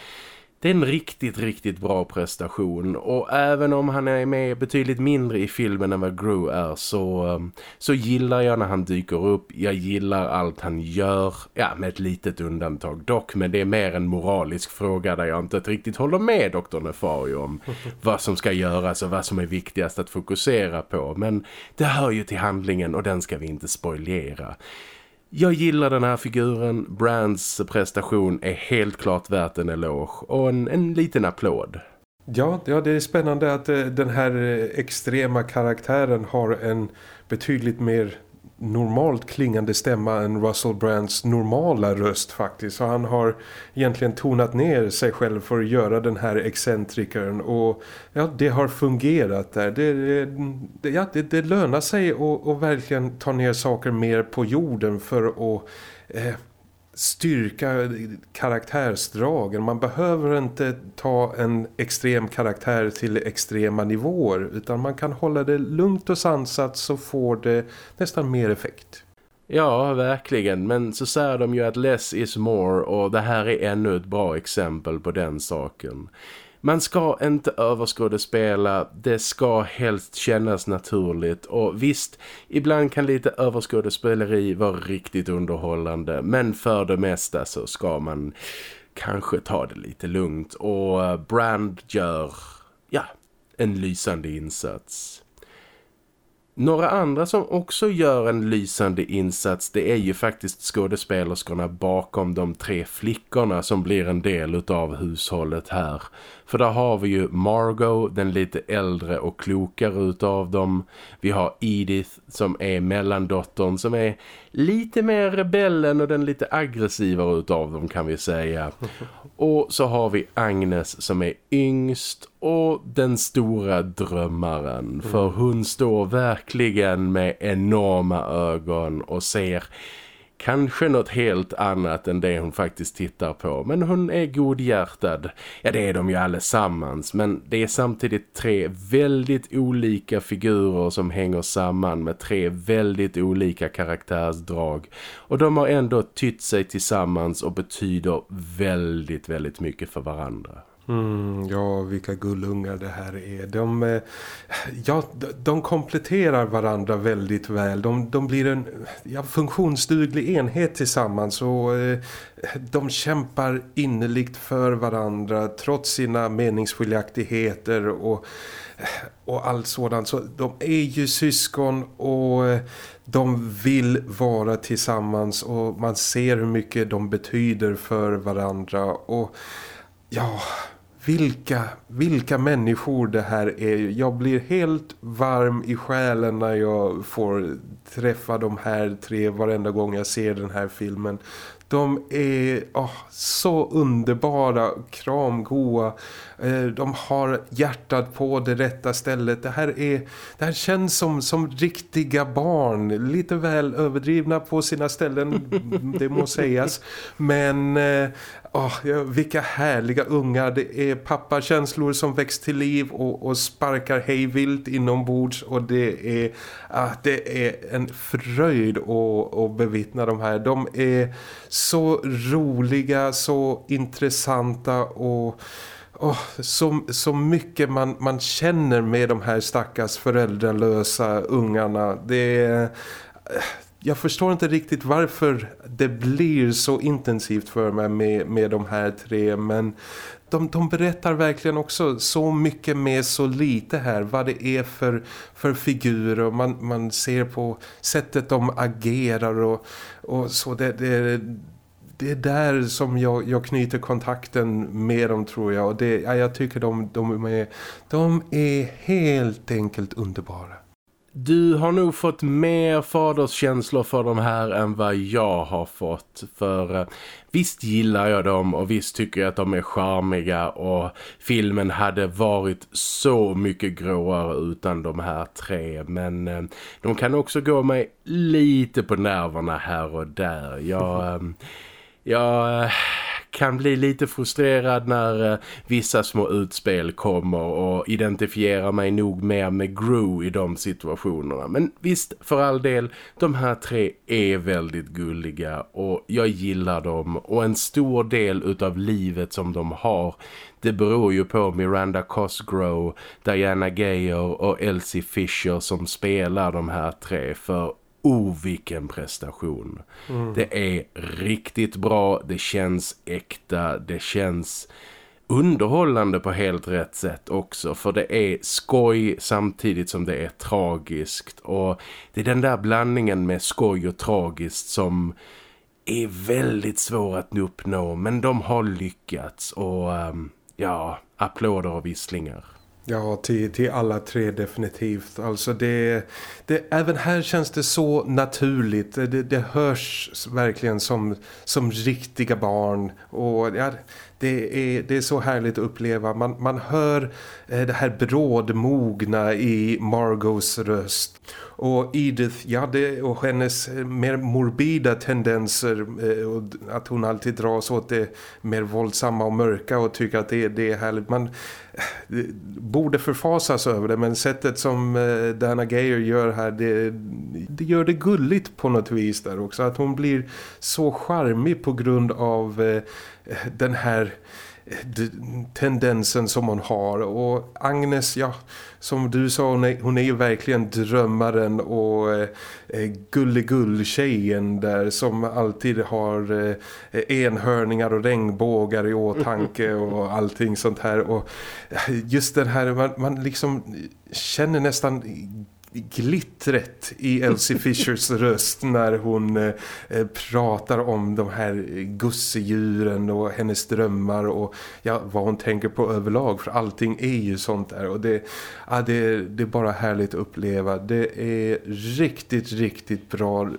det är en riktigt, riktigt bra prestation och även om han är med betydligt mindre i filmen än vad Gru är så, um, så gillar jag när han dyker upp. Jag gillar allt han gör, ja med ett litet undantag dock, men det är mer en moralisk fråga där jag inte riktigt håller med Dr. Nefario om vad som ska göras och vad som är viktigast att fokusera på. Men det hör ju till handlingen och den ska vi inte spoilera. Jag gillar den här figuren. Brands prestation är helt klart värt en eloge och en, en liten applåd. Ja, ja, det är spännande att eh, den här eh, extrema karaktären har en betydligt mer normalt klingande stämma än Russell Brands normala röst faktiskt. Så han har egentligen tonat ner sig själv för att göra den här excentrikern och ja, det har fungerat där. Det, det, ja, det, det lönar sig att, verkligen ta ner saker mer på jorden för att eh, styrka karaktärsdragen. Man behöver inte ta en extrem karaktär till extrema nivåer utan man kan hålla det lugnt och sansat så får det nästan mer effekt. Ja, verkligen. Men så säger de ju att less is more och det här är ännu ett bra exempel på den saken. Man ska inte överskådespela, det ska helst kännas naturligt och visst, ibland kan lite överskådespeleri vara riktigt underhållande men för det mesta så ska man kanske ta det lite lugnt och eh, Brand gör, ja, en lysande insats. Några andra som också gör en lysande insats det är ju faktiskt skådespelerskorna bakom de tre flickorna som blir en del av hushållet här. För där har vi ju Margot, den lite äldre och klokare utav dem. Vi har Edith som är mellandottern som är lite mer rebellen och den lite aggressivare utav dem kan vi säga. Och så har vi Agnes som är yngst och den stora drömmaren. För hon står verkligen med enorma ögon och ser kanske något helt annat än det hon faktiskt tittar på. Men hon är godhjärtad. Ja, det är de ju allesammans. Men det är samtidigt tre väldigt olika figurer som hänger samman med tre väldigt olika karaktärsdrag. Och de har ändå tytt sig tillsammans och betyder väldigt, väldigt mycket för varandra. Mm, ja, vilka gullungar det här är. De, eh, ja, de kompletterar varandra väldigt väl. De, de blir en ja, funktionsduglig enhet tillsammans och eh, de kämpar innerligt för varandra trots sina meningsskiljaktigheter och, eh, och allt sådant. Så de är ju syskon och eh, de vill vara tillsammans och man ser hur mycket de betyder för varandra och ja, vilka, vilka människor det här är. Jag blir helt varm i själen när jag får träffa de här tre varenda gång jag ser den här filmen. De är oh, så underbara, kramgoa. Eh, de har hjärtat på det rätta stället. Det här, är, det här känns som, som riktiga barn. Lite väl överdrivna på sina ställen, det må sägas. Men eh, oh, ja, vilka härliga ungar. Det är pappakänslor som väcks till liv och, och sparkar hejvilt inombords. Och det är, ah, det är en fröjd att, att bevittna de här. De är så roliga, så intressanta och... Oh, så, så mycket man, man känner med de här stackars föräldralösa ungarna. Det är, eh, jag förstår inte riktigt varför det blir så intensivt för mig med, med de här tre men de, de berättar verkligen också så mycket med så lite här vad det är för, för figurer man, man ser på sättet de agerar och, och så det, det, det är där som jag, jag knyter kontakten med dem tror jag och det, ja, jag tycker de, de, är, de är helt enkelt underbara. Du har nog fått mer faderskänslor för de här än vad jag har fått. För eh, visst gillar jag dem och visst tycker jag att de är charmiga och filmen hade varit så mycket gråare utan de här tre. Men eh, de kan också gå mig lite på nerverna här och där. Jag... Eh, jag kan bli lite frustrerad när eh, vissa små utspel kommer och identifierar mig nog mer med Gru i de situationerna. Men visst, för all del, de här tre är väldigt gulliga och jag gillar dem och en stor del utav livet som de har det beror ju på Miranda Cosgrove, Diana Gayer och Elsie Fisher som spelar de här tre för oh vilken prestation. Mm. Det är riktigt bra, det känns äkta, det känns underhållande på helt rätt sätt också för det är skoj samtidigt som det är tragiskt och det är den där blandningen med skoj och tragiskt som är väldigt svår att uppnå men de har lyckats och um, ja, applåder och visslingar. Ja, till, till alla tre definitivt. Alltså det, det, även här känns det så naturligt. Det, det hörs verkligen som, som riktiga barn. Och ja, det, är, det är så härligt att uppleva. Man, man hör eh, det här brådmogna i Margos röst. Och Edith, ja det, och hennes eh, mer morbida tendenser eh, och att hon alltid dras åt det mer våldsamma och mörka och tycker att det, det är härligt. Man eh, borde förfasas över det men sättet som eh, Dana Geyer gör här det, det gör det gulligt på något vis där också. Att hon blir så charmig på grund av eh, den här tendensen som hon har. Och Agnes, ja som du sa, hon är, hon är ju verkligen drömmaren och eh, eh gulligull-tjejen där som alltid har eh, enhörningar och regnbågar i åtanke och allting sånt här. Och eh, just den här, man, man liksom känner nästan glittret i Elsie Fishers röst när hon eh, eh, pratar om de här gussedjuren och hennes drömmar och ja, vad hon tänker på överlag för allting är ju sånt där och det, ja, det, det är bara härligt att uppleva. Det är riktigt, riktigt bra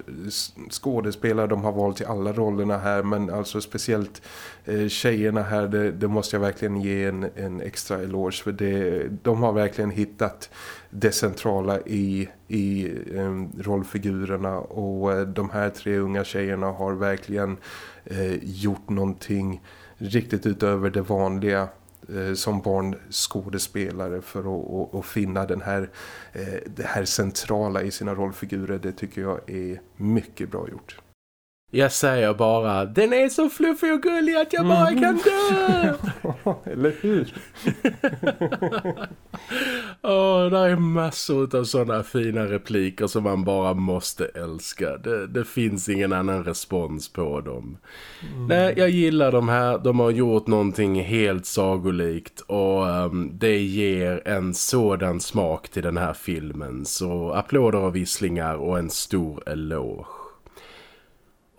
skådespelare. De har valt i alla rollerna här men alltså speciellt Eh, tjejerna här det, det, måste jag verkligen ge en, en extra eloge för det, de har verkligen hittat det centrala i, i um, rollfigurerna och eh, de här tre unga tjejerna har verkligen uh, gjort någonting riktigt utöver det vanliga som barnskådespelare för att, att, finna den här, det här centrala i sina rollfigurer. Det tycker jag är mycket bra gjort. Jag säger bara, den är så fluffig och gullig att jag bara kan dö! Eller hur? Åh, oh, det är massor av sådana fina repliker som man bara måste älska. Det, det finns ingen annan respons på dem. Mm. Nej, jag gillar de här. De har gjort någonting helt sagolikt och um, det ger en sådan smak till den här filmen. Så applåder och visslingar och en stor eloge.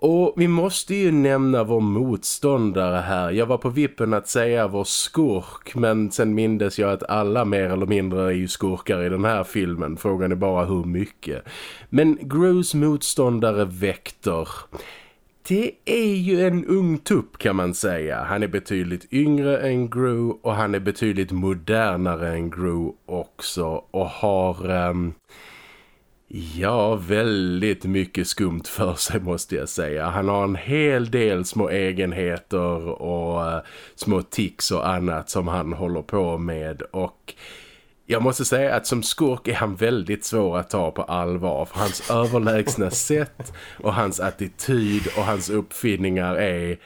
Och vi måste ju nämna vår motståndare här. Jag var på vippen att säga vår skurk men sen mindes jag att alla mer eller mindre är ju skurkar i den här filmen. Frågan är bara hur mycket. Men Grus motståndare Vector... Det är ju en ung tupp kan man säga. Han är betydligt yngre än Gru och han är betydligt modernare än Gru också och har... Um Ja, väldigt mycket skumt för sig måste jag säga. Han har en hel del små egenheter och uh, små tics och annat som han håller på med och... Jag måste säga att som skurk är han väldigt svår att ta på allvar för hans överlägsna sätt och hans attityd och hans uppfinningar är...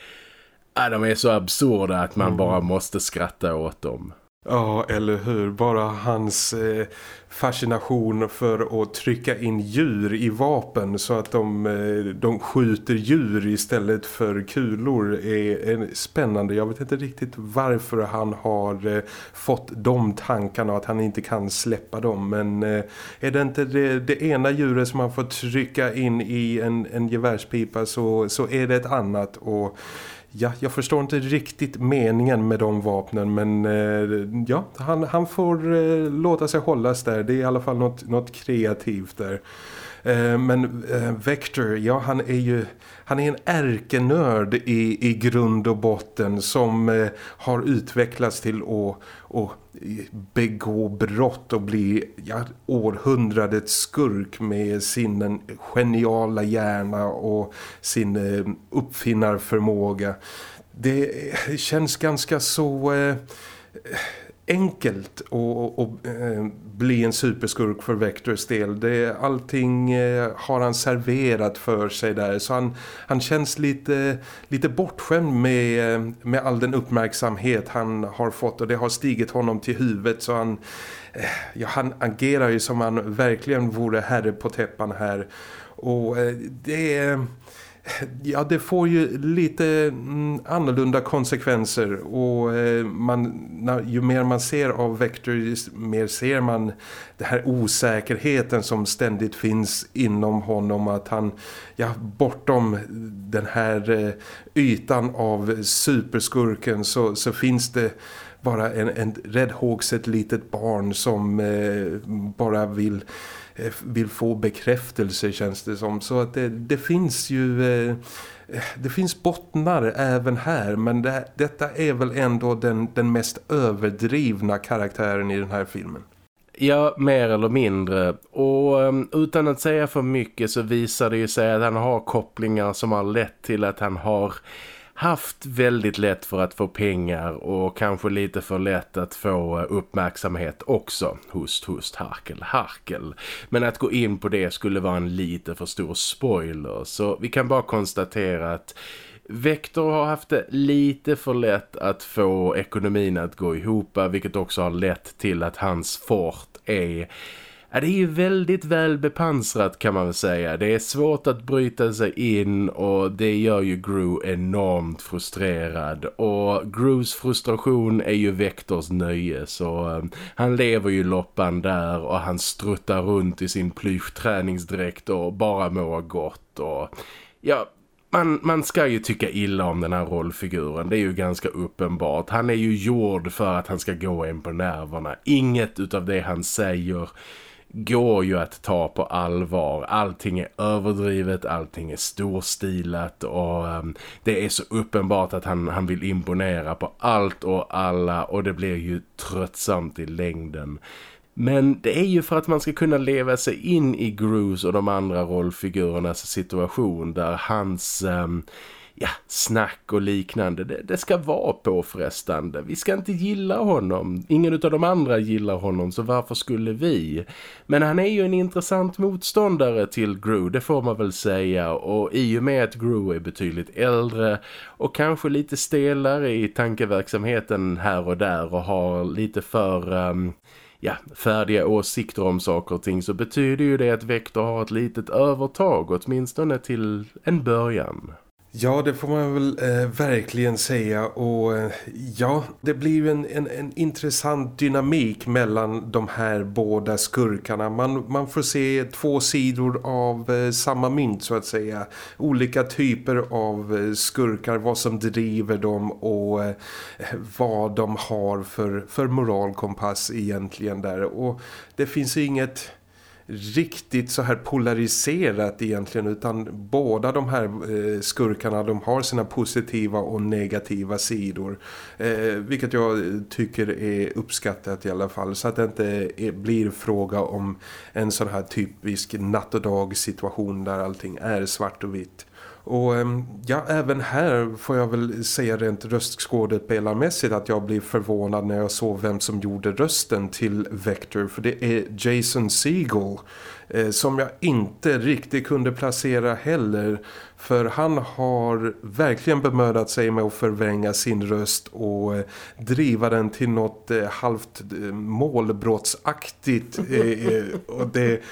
Ja, de är så absurda att man mm. bara måste skratta åt dem. Ja, eller hur? Bara hans eh, fascination för att trycka in djur i vapen så att de, eh, de skjuter djur istället för kulor är, är spännande. Jag vet inte riktigt varför han har eh, fått de tankarna och att han inte kan släppa dem. Men eh, är det inte det, det, ena djuret som man får trycka in i en, en gevärspipa så, så är det ett annat och ja, jag förstår inte riktigt meningen med de vapnen men eh, ja, han, han får eh, låta sig hållas där. Det är i alla fall något, något kreativt där. Eh, men eh, Vector, ja han är ju han är en ärkenörd i, i grund och botten som eh, har utvecklats till att, att begå brott och bli ja, århundradets skurk med sin geniala hjärna och sin uppfinnarförmåga. Det känns ganska så... Enkelt att, att eh, bli en superskurk för Vectors del. Det, allting eh, har han serverat för sig där. Så han, han känns lite, lite bortskämd med, eh, med all den uppmärksamhet han har fått. Och det har stigit honom till huvudet. Så han, ja, han agerar ju som han verkligen vore herre på täppan här. Och det är Ja, det får ju lite mm, annorlunda konsekvenser och eh, man, ju mer man ser av Vector ju mer ser man den här osäkerheten som ständigt finns inom honom att han, ja, bortom den här eh, ytan av superskurken så, så finns det bara en, en räddhågset litet barn som eh, bara vill Eh, vill få bekräftelse känns det som. Så att det, det finns ju... Eh, det finns bottnar även här men det, detta är väl ändå den, den mest överdrivna karaktären i den här filmen. Ja, mer eller mindre. Och ehm, utan att säga för mycket så visar det ju sig att han har kopplingar som har lett till att han har haft väldigt lätt för att få pengar och kanske lite för lätt att få eh, uppmärksamhet också. Hust, hust, harkel, harkel. Men att gå in på det skulle vara en lite för stor spoiler så vi kan bara konstatera att Vector har haft det lite för lätt att få ekonomin att gå ihop vilket också har lett till att hans fort är Ja, det är ju väldigt väl bepansrat kan man väl säga. Det är svårt att bryta sig in och det gör ju Gru enormt frustrerad. Och Grus frustration är ju Vektors nöje så um, han lever ju loppan där och han struttar runt i sin plysch-träningsdräkt och bara mår gott och... Ja, man, man ska ju tycka illa om den här rollfiguren. Det är ju ganska uppenbart. Han är ju gjord för att han ska gå en på nerverna. Inget utav det han säger går ju att ta på allvar. Allting är överdrivet, allting är storstilat och um, det är så uppenbart att han, han vill imponera på allt och alla och det blir ju tröttsamt i längden. Men det är ju för att man ska kunna leva sig in i Grus och de andra rollfigurernas situation där hans... Um, ja, snack och liknande. Det, det, ska vara påfrestande. Vi ska inte gilla honom. Ingen av de andra gillar honom så varför skulle vi? Men han är ju en intressant motståndare till Gru, det får man väl säga. Och i och med att Gru är betydligt äldre och kanske lite stelare i tankeverksamheten här och där och har lite för... Um, ja, färdiga åsikter om saker och ting så betyder ju det att Vector har ett litet övertag åtminstone till en början. Ja, det får man väl eh, verkligen säga och eh, ja, det blir en, en, en, intressant dynamik mellan de här båda skurkarna. Man, man får se två sidor av eh, samma mynt så att säga. Olika typer av eh, skurkar, vad som driver dem och eh, vad de har för, för moralkompass egentligen där. Och det finns inget riktigt så här polariserat egentligen utan båda de här eh, skurkarna de har sina positiva och negativa sidor eh, vilket jag tycker är uppskattat i alla fall så att det inte är, blir fråga om en sån här typisk natt och dag situation där allting är svart och vitt. Och ehm, ja, även här får jag väl säga rent röstskådespelarmässigt att jag blev förvånad när jag såg vem som gjorde rösten till Vector. För det är Jason Segel eh, som jag inte riktigt kunde placera heller. För han har verkligen bemödat sig med att förvränga sin röst och eh, driva den till något eh, halvt målbrottsaktigt. Och det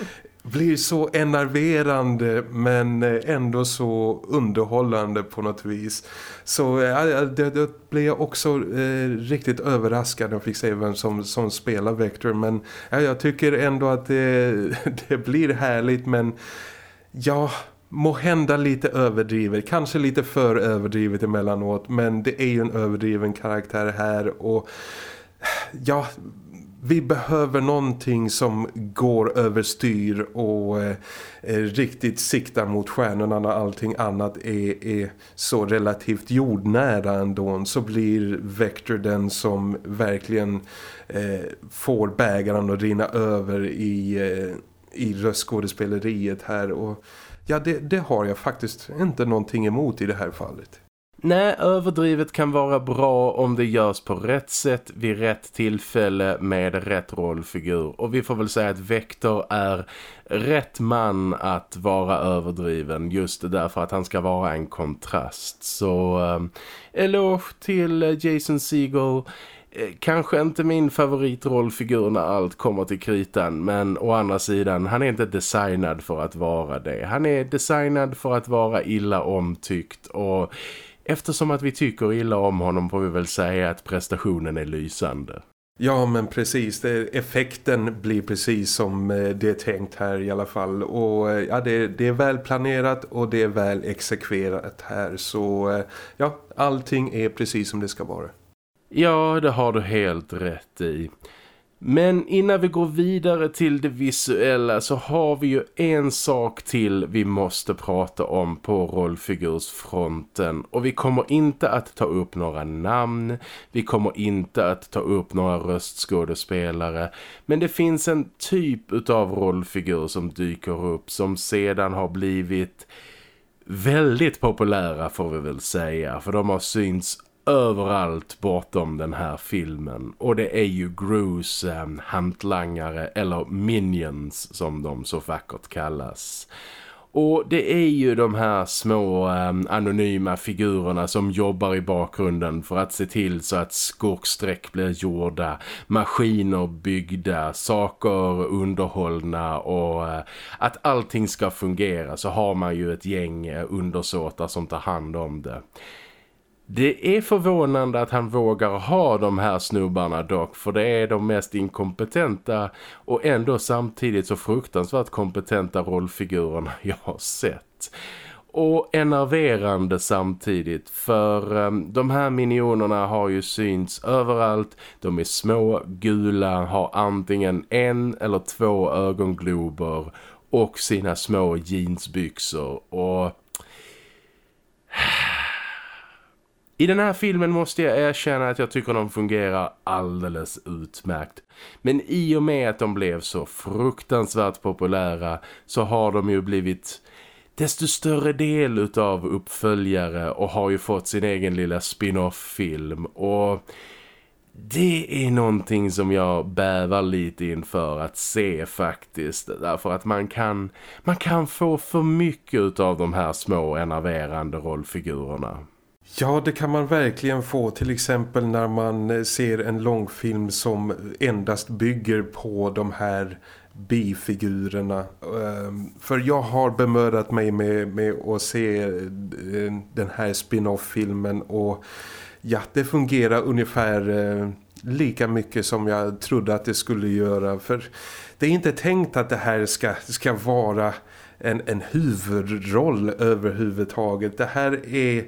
blir så enerverande men eh, ändå så underhållande på något vis. Så ja, det, det blev jag också eh, riktigt överraskad när jag fick se vem som, som spelar Vector. Men ja, jag tycker ändå att det, det blir härligt men ja må hända lite överdrivet, kanske lite för överdrivet emellanåt men det är ju en överdriven karaktär här och ja, vi behöver någonting som går överstyr och eh, eh, riktigt siktar mot stjärnorna när allting annat är, är så relativt jordnära ändå så blir Vector den som verkligen eh, får bägaren att rinna över i, eh, i röstskådespeleriet här och ja det, det har jag faktiskt inte någonting emot i det här fallet. Nej, överdrivet kan vara bra om det görs på rätt sätt vid rätt tillfälle med rätt rollfigur. Och vi får väl säga att Vector är rätt man att vara överdriven just därför att han ska vara en kontrast. Så eh, eloge till Jason Segel. Eh, kanske inte min favoritrollfigur när allt kommer till kritan men å andra sidan, han är inte designad för att vara det. Han är designad för att vara illa omtyckt och Eftersom att vi tycker illa om honom får vi väl säga att prestationen är lysande. Ja men precis, effekten blir precis som eh, det är tänkt här i alla fall och eh, ja, det, det är väl planerat och det är väl exekverat här så eh, ja, allting är precis som det ska vara. Ja, det har du helt rätt i. Men innan vi går vidare till det visuella så har vi ju en sak till vi måste prata om på rollfigursfronten. Och vi kommer inte att ta upp några namn, vi kommer inte att ta upp några röstskådespelare. Men det finns en typ av rollfigur som dyker upp som sedan har blivit väldigt populära får vi väl säga. För de har synts överallt bortom den här filmen. Och det är ju Grus eh, hantlangare eller minions som de så vackert kallas. Och det är ju de här små eh, anonyma figurerna som jobbar i bakgrunden för att se till så att skurksträck blir gjorda, maskiner byggda, saker underhållna och eh, att allting ska fungera så har man ju ett gäng eh, undersåtar som tar hand om det. Det är förvånande att han vågar ha de här snubbarna dock för det är de mest inkompetenta och ändå samtidigt så fruktansvärt kompetenta rollfigurerna jag har sett. Och enerverande samtidigt för um, de här minionerna har ju synts överallt. De är små, gula, har antingen en eller två ögonglober och sina små jeansbyxor och i den här filmen måste jag erkänna att jag tycker de fungerar alldeles utmärkt. Men i och med att de blev så fruktansvärt populära så har de ju blivit desto större del utav uppföljare och har ju fått sin egen lilla spin-off-film och det är någonting som jag bävar lite inför att se faktiskt. Därför att man kan, man kan få för mycket av de här små enerverande rollfigurerna. Ja, det kan man verkligen få. Till exempel när man eh, ser en långfilm som endast bygger på de här bifigurerna. Ehm, för jag har bemödat mig med, med att se eh, den här spin-off-filmen och ja, det fungerar ungefär eh, lika mycket som jag trodde att det skulle göra. För det är inte tänkt att det här ska, ska vara en, en huvudroll överhuvudtaget. Det här är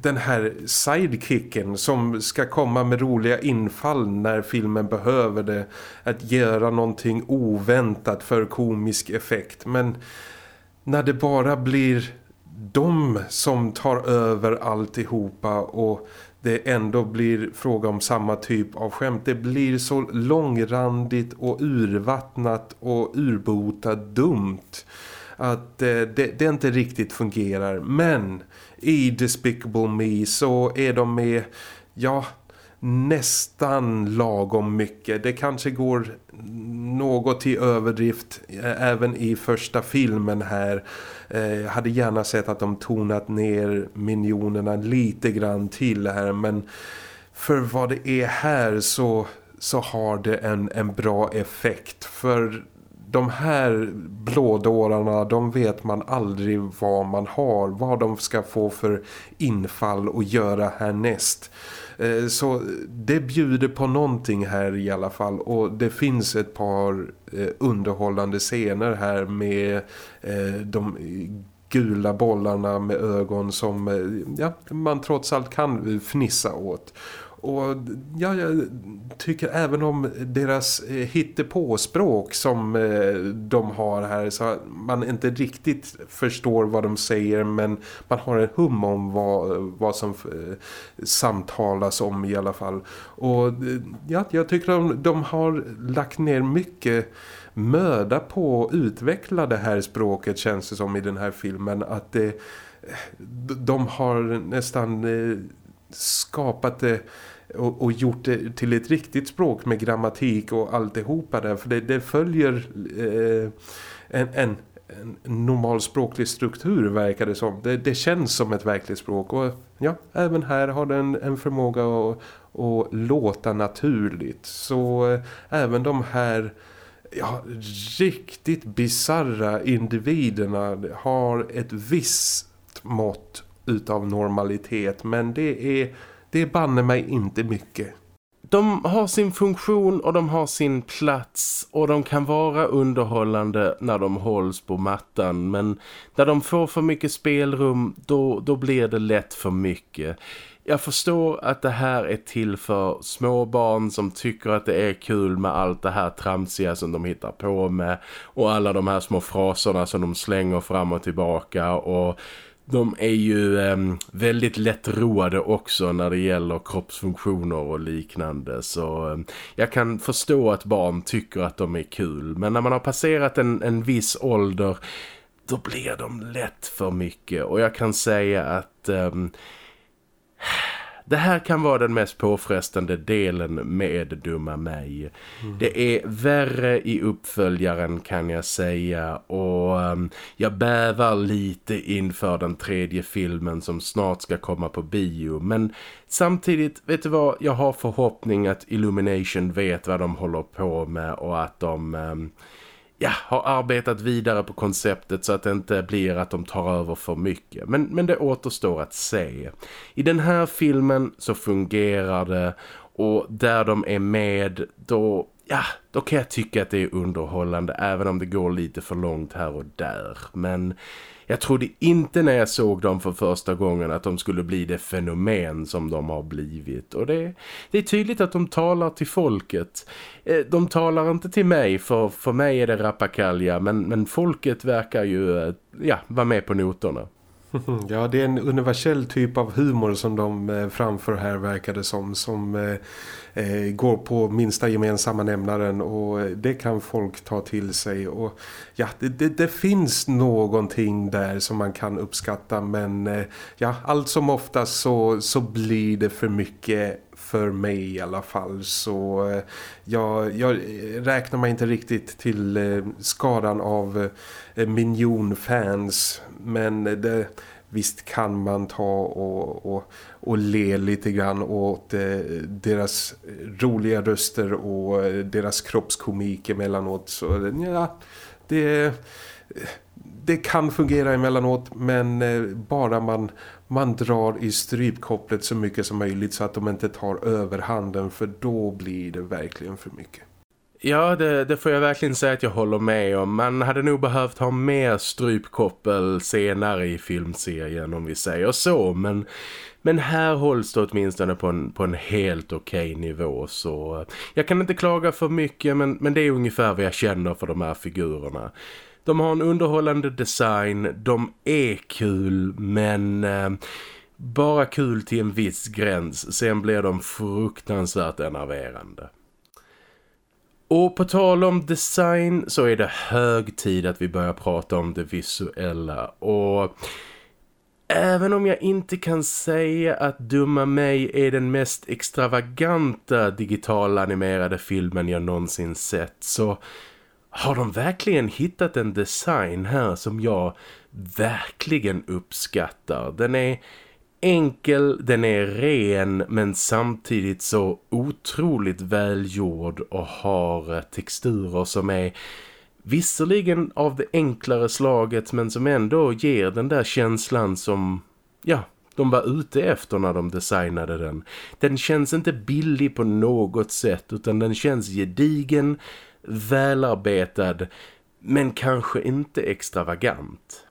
den här sidekicken som ska komma med roliga infall när filmen behöver det. Att göra någonting oväntat för komisk effekt. Men när det bara blir de som tar över alltihopa och det ändå blir fråga om samma typ av skämt. Det blir så långrandigt och urvattnat och urbota dumt att eh, det, det inte riktigt fungerar. Men i Despicable Me så är de med, ja nästan lagom mycket. Det kanske går något till överdrift även i första filmen här. Eh, jag hade gärna sett att de tonat ner minionerna lite grann till här men för vad det är här så, så har det en, en bra effekt. För de här blådårarna, de vet man aldrig vad man har, vad de ska få för infall och göra härnäst. Eh, så det bjuder på någonting här i alla fall och det finns ett par eh, underhållande scener här med eh, de gula bollarna med ögon som ja, man trots allt kan fnissa åt. Och ja, jag tycker även om deras eh, hittepåspråk som eh, de har här så man inte riktigt förstår vad de säger men man har en hum om vad, vad som eh, samtalas om i alla fall. Och ja, jag tycker de, de har lagt ner mycket möda på att utveckla det här språket känns det som i den här filmen att det, de har nästan skapat det och, och, gjort det till ett riktigt språk med grammatik och alltihopa där. För det, det följer eh, en, en, en normal språklig struktur verkar det som. Det, det, känns som ett verkligt språk och ja, även här har den en förmåga att, att låta naturligt. Så eh, även de här ja, riktigt bizarra individerna har ett visst mått utav normalitet men det är det banner mig inte mycket. De har sin funktion och de har sin plats och de kan vara underhållande när de hålls på mattan men när de får för mycket spelrum då, då blir det lätt för mycket. Jag förstår att det här är till för småbarn som tycker att det är kul med allt det här tramsiga som de hittar på med och alla de här små fraserna som de slänger fram och tillbaka och de är ju eh, väldigt lättroade också när det gäller kroppsfunktioner och liknande. Så eh, jag kan förstå att barn tycker att de är kul. Men när man har passerat en, en viss ålder då blir de lätt för mycket. Och jag kan säga att... Eh, det här kan vara den mest påfrestande delen med Dumma mig. Mm. Det är värre i uppföljaren kan jag säga och um, jag bävar lite inför den tredje filmen som snart ska komma på bio. Men samtidigt, vet du vad, jag har förhoppning att Illumination vet vad de håller på med och att de... Um, ja, har arbetat vidare på konceptet så att det inte blir att de tar över för mycket. Men, men det återstår att se. I den här filmen så fungerar det och där de är med då, ja, då kan jag tycka att det är underhållande även om det går lite för långt här och där. Men jag trodde inte när jag såg dem för första gången att de skulle bli det fenomen som de har blivit. Och det, det är tydligt att de talar till folket. Eh, de talar inte till mig för för mig är det rappakalja men, men folket verkar ju eh, ja, vara med på noterna. Ja, det är en universell typ av humor som de eh, framför här verkar det som. Som eh, eh går på minsta gemensamma nämnaren och eh, det kan folk ta till sig. Och ja, det, det, det finns någonting där som man kan uppskatta men eh, ja, allt som oftast så, så blir det för mycket för mig i alla fall så eh, jag, jag räknar mig inte riktigt till eh, skadan av eh, minionfans. Men det, visst kan man ta och, och, och le lite grann åt deras roliga röster och deras kroppskomik emellanåt så ja, det, det kan fungera emellanåt men eh, bara man, man drar i strypkopplet så mycket som möjligt så att de inte tar överhanden för då blir det verkligen för mycket. Ja, det, det, får jag verkligen säga att jag håller med om. Man hade nog behövt ha mer strypkoppel senare i filmserien om vi säger så. Men, men här hålls det åtminstone på en, på en helt okej okay nivå. Så jag kan inte klaga för mycket men, men det är ungefär vad jag känner för de här figurerna. De har en underhållande design, de är kul men... Eh, bara kul till en viss gräns, sen blir de fruktansvärt enerverande. Och på tal om design så är det hög tid att vi börjar prata om det visuella och även om jag inte kan säga att Dumma mig är den mest extravaganta digitalanimerade filmen jag någonsin sett så har de verkligen hittat en design här som jag verkligen uppskattar. Den är enkel, den är ren men samtidigt så otroligt välgjord och har texturer som är visserligen av det enklare slaget men som ändå ger den där känslan som, ja, de var ute efter när de designade den. Den känns inte billig på något sätt utan den känns gedigen, välarbetad men kanske inte extravagant.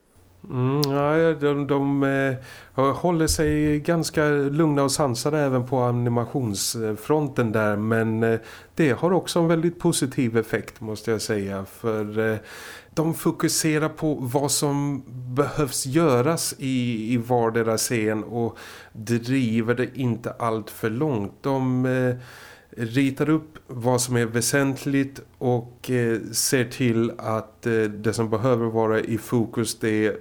Mm, ja, de, de eh, håller sig ganska lugna och sansade även på animationsfronten där men eh, det har också en väldigt positiv effekt måste jag säga för eh, de fokuserar på vad som behövs göras i, i vardera scen och driver det inte allt för långt. De eh, ritar upp vad som är väsentligt och eh, ser till att eh, det som behöver vara i fokus det eh,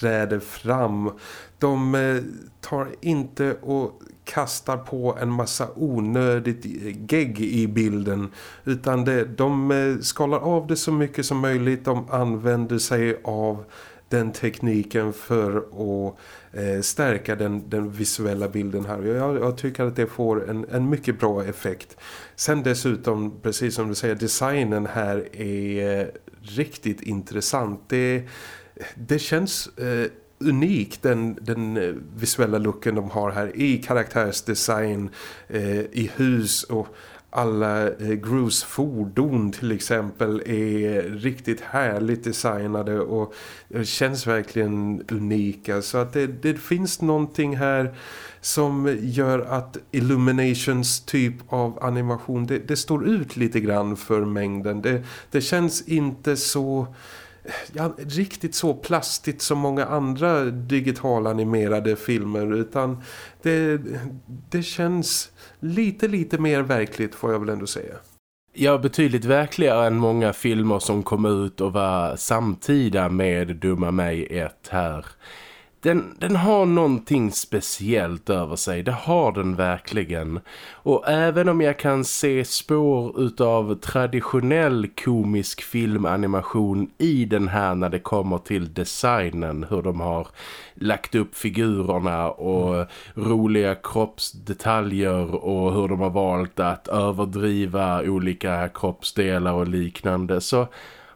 träder fram. De eh, tar inte och kastar på en massa onödigt eh, gegg i bilden utan det, de eh, skalar av det så mycket som möjligt. De använder sig av den tekniken för att eh, stärka den, den visuella bilden här. Jag, jag tycker att det får en, en mycket bra effekt. Sen dessutom, precis som du säger, designen här är eh, riktigt intressant. Det, det känns... Eh, unik den, den eh, visuella looken de har här i karaktärsdesign, eh, i hus och alla eh, Grooves fordon till exempel är riktigt härligt designade och eh, känns verkligen unika så att det, det finns någonting här som gör att Illuminations typ av animation det, det står ut lite grann för mängden. Det, det känns inte så ja, riktigt så plastigt som många andra digitalanimerade filmer utan det, det känns lite lite mer verkligt får jag väl ändå säga. Ja, betydligt verkligare än många filmer som kom ut och var samtida med Dumma mig 1 här den, den har någonting speciellt över sig, det har den verkligen. Och även om jag kan se spår utav traditionell komisk filmanimation i den här när det kommer till designen, hur de har lagt upp figurerna och mm. roliga kroppsdetaljer och hur de har valt att överdriva olika kroppsdelar och liknande så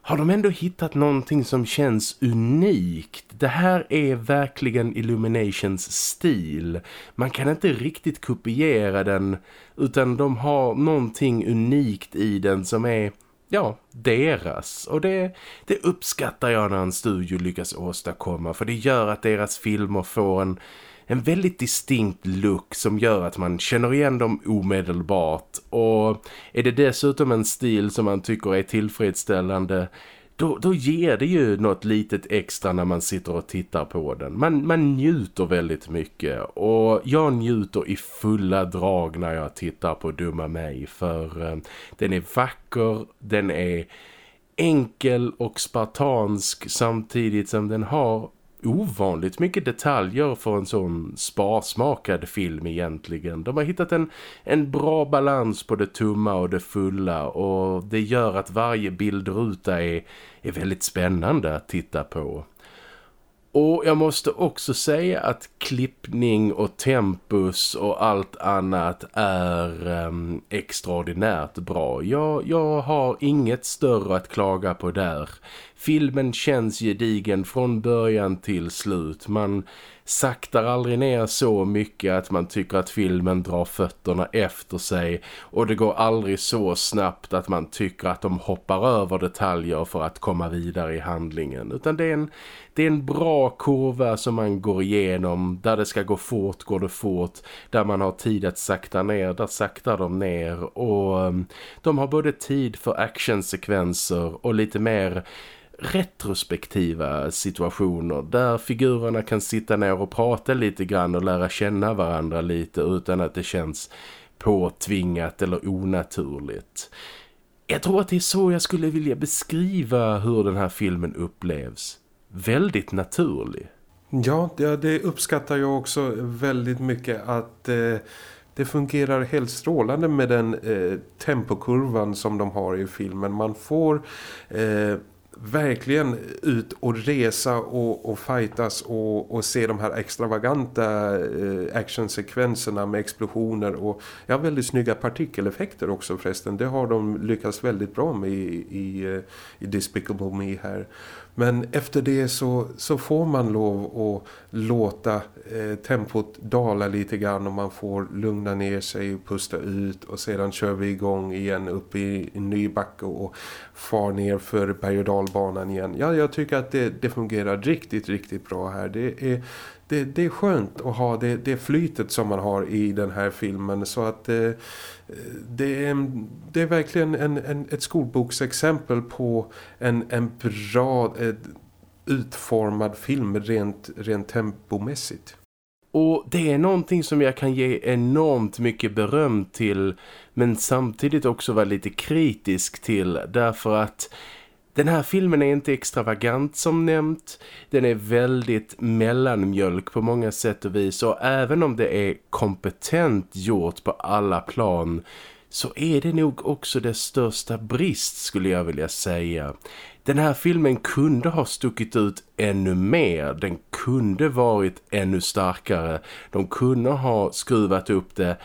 har de ändå hittat någonting som känns unikt. Det här är verkligen Illuminations stil. Man kan inte riktigt kopiera den utan de har någonting unikt i den som är ja, deras. Och det, det uppskattar jag när en studio lyckas åstadkomma för det gör att deras filmer får en en väldigt distinkt look som gör att man känner igen dem omedelbart och är det dessutom en stil som man tycker är tillfredsställande då, då ger det ju något litet extra när man sitter och tittar på den. Man, man njuter väldigt mycket och jag njuter i fulla drag när jag tittar på Dumma mig för eh, den är vacker, den är enkel och spartansk samtidigt som den har ovanligt mycket detaljer för en sån sparsmakad film egentligen. De har hittat en, en bra balans på det tumma och det fulla och det gör att varje bildruta är, är väldigt spännande att titta på. Och jag måste också säga att klippning och tempus och allt annat är um, extraordinärt bra. Jag, jag har inget större att klaga på där. Filmen känns gedigen från början till slut. Man saktar aldrig ner så mycket att man tycker att filmen drar fötterna efter sig. Och det går aldrig så snabbt att man tycker att de hoppar över detaljer för att komma vidare i handlingen. Utan det är en, det är en bra kurva som man går igenom. Där det ska gå fort går det fort. Där man har tid att sakta ner där saktar de ner. Och ehm, de har både tid för actionsekvenser och lite mer retrospektiva situationer där figurerna kan sitta ner och prata lite grann och lära känna varandra lite utan att det känns påtvingat eller onaturligt. Jag tror att det är så jag skulle vilja beskriva hur den här filmen upplevs. Väldigt naturlig. Ja, det, uppskattar jag också väldigt mycket att eh, det fungerar helt strålande med den eh, tempokurvan som de har i filmen. Man får eh, verkligen ut och resa och, och fightas och, och se de här extravaganta eh, actionsekvenserna med explosioner och ja, väldigt snygga partikeleffekter också förresten. Det har de lyckats väldigt bra med i, i, eh, i Despicable Me här. Men efter det så, så får man lov att låta eh, tempot dala lite grann och man får lugna ner sig och pusta ut och sedan kör vi igång igen upp i i ny backe och far ner för berg- och dalbanan igen. Ja, jag tycker att det, det fungerar riktigt, riktigt bra här. Det är, det, det är skönt att ha det, det flytet som man har i den här filmen så att eh, det, är, det är verkligen en, en, ett skolboksexempel på en, en bra eh, utformad film rent, rent tempomässigt. Och det är någonting som jag kan ge enormt mycket beröm till men samtidigt också vara lite kritisk till därför att den här filmen är inte extravagant som nämnt. Den är väldigt mellanmjölk på många sätt och vis. Och även om det är kompetent gjort på alla plan så är det nog också dess största brist skulle jag vilja säga. Den här filmen kunde ha stuckit ut ännu mer. Den kunde varit ännu starkare. De kunde ha skruvat upp det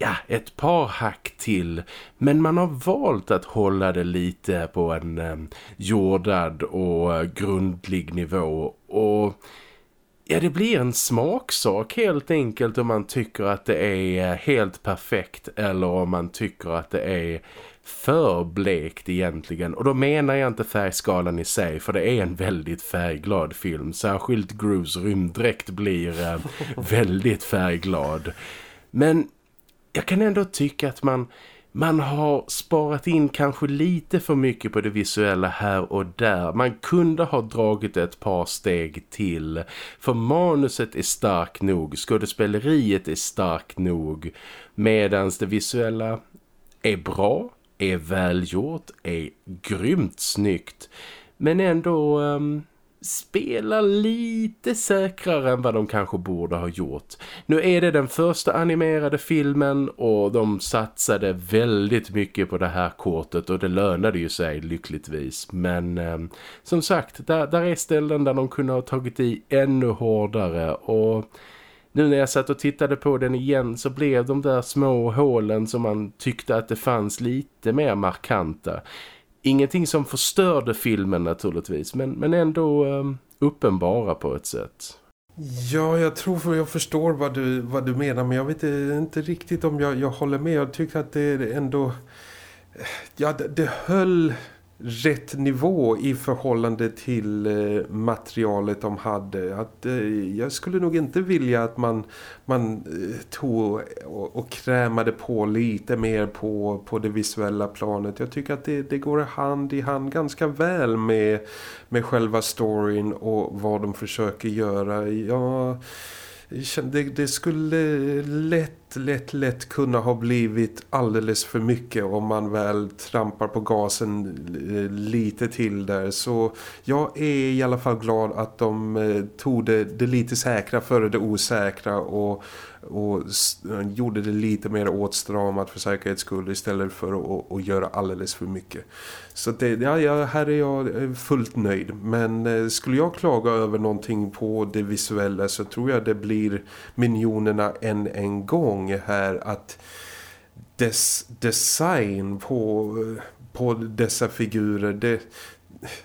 ja, ett par hack till. Men man har valt att hålla det lite på en eh, jordad och eh, grundlig nivå. Och ja, det blir en smaksak helt enkelt om man tycker att det är eh, helt perfekt eller om man tycker att det är för blekt egentligen. Och då menar jag inte färgskalan i sig för det är en väldigt färgglad film. Särskilt Grooves rymddräkt blir eh, väldigt färgglad. Men jag kan ändå tycka att man, man har sparat in kanske lite för mycket på det visuella här och där. Man kunde ha dragit ett par steg till. För manuset är stark nog, skådespeleriet är stark nog. Medan det visuella är bra, är välgjort, är grymt snyggt. Men ändå... Um, spelar lite säkrare än vad de kanske borde ha gjort. Nu är det den första animerade filmen och de satsade väldigt mycket på det här kortet och det lönade ju sig lyckligtvis. Men eh, som sagt, där, där är ställen där de kunde ha tagit i ännu hårdare och... Nu när jag satt och tittade på den igen så blev de där små hålen som man tyckte att det fanns lite mer markanta ingenting som förstörde filmen naturligtvis men, men ändå um, uppenbara på ett sätt. Ja, jag tror jag förstår vad du, vad du menar men jag vet inte riktigt om jag, jag håller med. Jag tycker att det ändå... Ja, det, det höll rätt nivå i förhållande till eh, materialet de hade. Att, eh, jag skulle nog inte vilja att man, man eh, tog och, och krämade på lite mer på, på det visuella planet. Jag tycker att det, det går hand i hand ganska väl med, med själva storyn och vad de försöker göra. Jag det, det, skulle lätt, lätt, lätt kunna ha blivit alldeles för mycket om man väl trampar på gasen eh, lite till där. Så jag är i alla fall glad att de eh, tog det, det lite säkra före det osäkra och och gjorde det lite mer åtstramat för säkerhets skull istället för att, att göra alldeles för mycket. Så det, ja, ja, här är jag fullt nöjd. Men eh, skulle jag klaga över någonting på det visuella så tror jag det blir Minionerna än en gång här att dess design på, eh, på dessa figurer det,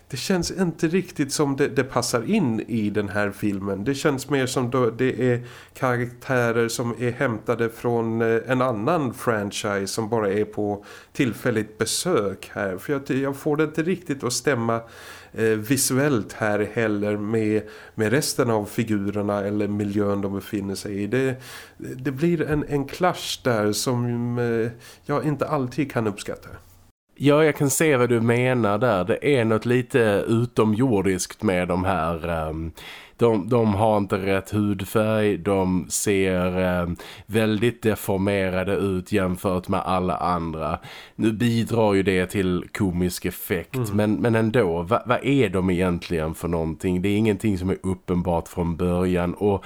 det känns inte riktigt som det, det, passar in i den här filmen. Det känns mer som då det är karaktärer som är hämtade från eh, en annan franchise som bara är på tillfälligt besök här. För jag, jag får det inte riktigt att stämma eh, visuellt här heller med, med resten av figurerna eller miljön de befinner sig i. Det, det blir en, en clash där som eh, jag inte alltid kan uppskatta. Ja, jag kan se vad du menar där. Det är något lite utomjordiskt med de här... Um, de, de har inte rätt hudfärg. De ser um, väldigt deformerade ut jämfört med alla andra. Nu bidrar ju det till komisk effekt. Mm. Men, men ändå, vad, vad är de egentligen för någonting? Det är ingenting som är uppenbart från början. Och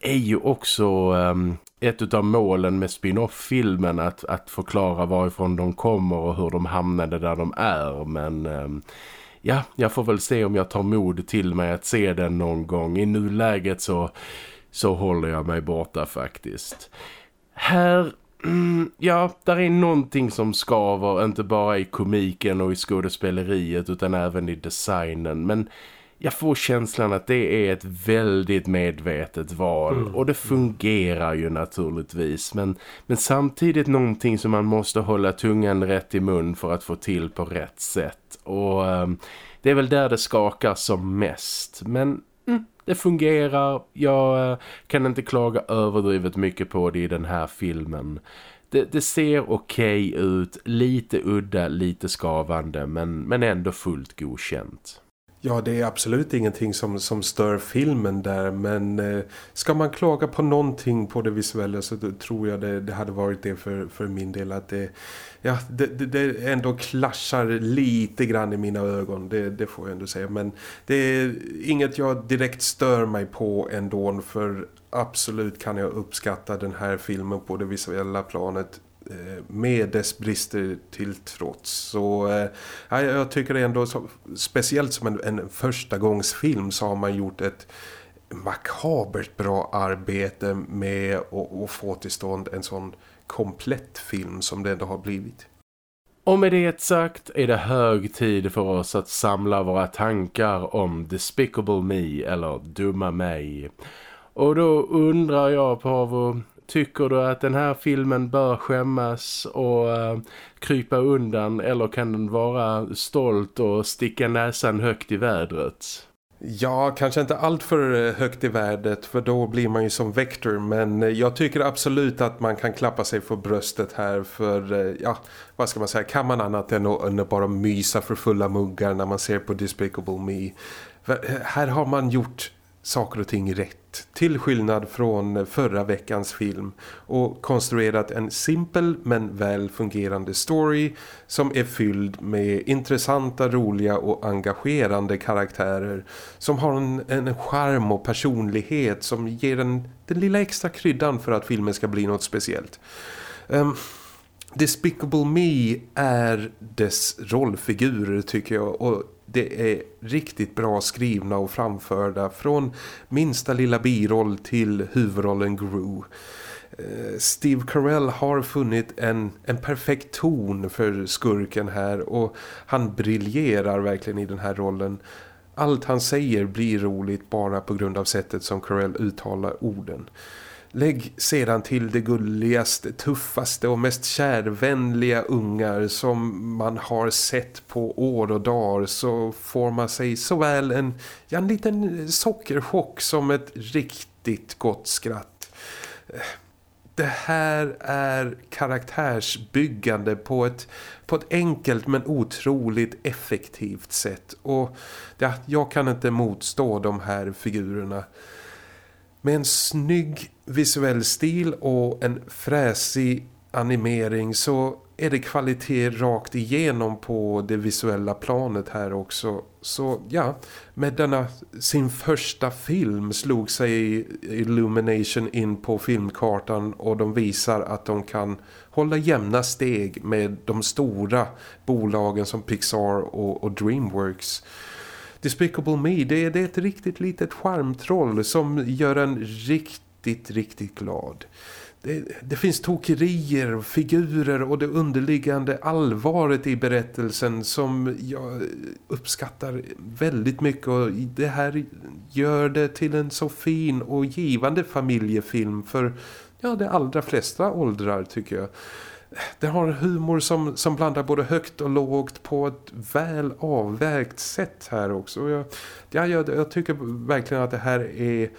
är ju också um, ett av målen med spin-off-filmen att, att förklara varifrån de kommer och hur de hamnade där de är. Men eh, ja, jag får väl se om jag tar mod till mig att se den någon gång. I nuläget så, så håller jag mig borta faktiskt. Här Mm, ja, där är någonting som skaver, inte bara i komiken och i skådespeleriet utan även i designen. Men jag får känslan att det är ett väldigt medvetet val. Mm. och det fungerar ju naturligtvis. Men, men samtidigt någonting som man måste hålla tungan rätt i mun för att få till på rätt sätt. Och um, det är väl där det skakar som mest. Men mm, det fungerar, jag uh, kan inte klaga överdrivet mycket på det i den här filmen. Det, det, ser okej okay ut, lite udda, lite skavande men, men ändå fullt godkänt. Ja, det är absolut ingenting som, som stör filmen där men eh, ska man klaga på någonting på det visuella så tror jag det, det hade varit det för, för min del att det, ja, det, det, ändå klaschar lite grann i mina ögon, det, det får jag ändå säga. Men det är inget jag direkt stör mig på ändå för absolut kan jag uppskatta den här filmen på det visuella planet Eh, med dess brister till trots. Så eh, jag tycker ändå, så, speciellt som en, en första gångsfilm så har man gjort ett makabert bra arbete med att få till stånd en sån komplett film som det ändå har blivit. Och med det sagt är det hög tid för oss att samla våra tankar om Despicable Me eller Dumma mig. Och då undrar jag Pavo, Tycker du att den här filmen bör skämmas och uh, krypa undan eller kan den vara stolt och sticka näsan högt i vädret? Ja, kanske inte allt för eh, högt i värdet för då blir man ju som Vector men eh, jag tycker absolut att man kan klappa sig för bröstet här för, ja, vad ska man säga, kan man annat än att, än att bara mysa för fulla muggar när man ser på Despicable Me. För här har man gjort saker och ting rätt till skillnad från förra veckans film och konstruerat en simpel men väl fungerande story som är fylld med intressanta, roliga och engagerande karaktärer som har en, en charm och personlighet som ger en, den lilla extra kryddan för att filmen ska bli något speciellt. Um, Despicable Me är dess rollfigurer tycker jag och det är riktigt bra skrivna och framförda från minsta lilla biroll till huvudrollen Gru. Eh, Steve Carell har funnit en, en perfekt ton för skurken här och han briljerar verkligen i den här rollen. Allt han säger blir roligt bara på grund av sättet som Carell uttalar orden. Lägg sedan till det gulligaste, tuffaste och mest kärvänliga ungar som man har sett på år och dagar så får man sig såväl en, ja, en liten sockerchock som ett riktigt gott skratt. Det här är karaktärsbyggande på ett, på ett enkelt men otroligt effektivt sätt och ja, jag kan inte motstå de här figurerna. Med en snygg visuell stil och en fräsig animering så är det kvalitet rakt igenom på det visuella planet här också. Så ja, med denna sin första film slog sig Illumination in på filmkartan och de visar att de kan hålla jämna steg med de stora bolagen som Pixar och, och Dreamworks. Despicable Me, det, det är ett riktigt litet charmtroll som gör en riktigt, riktigt glad. Det, det, finns tokerier, figurer och det underliggande allvaret i berättelsen som jag uppskattar väldigt mycket och det här gör det till en så fin och givande familjefilm för ja, de allra flesta åldrar tycker jag. Det har humor som, som blandar både högt och lågt på ett väl avvägt sätt här också. Jag, jag, jag tycker verkligen att det här är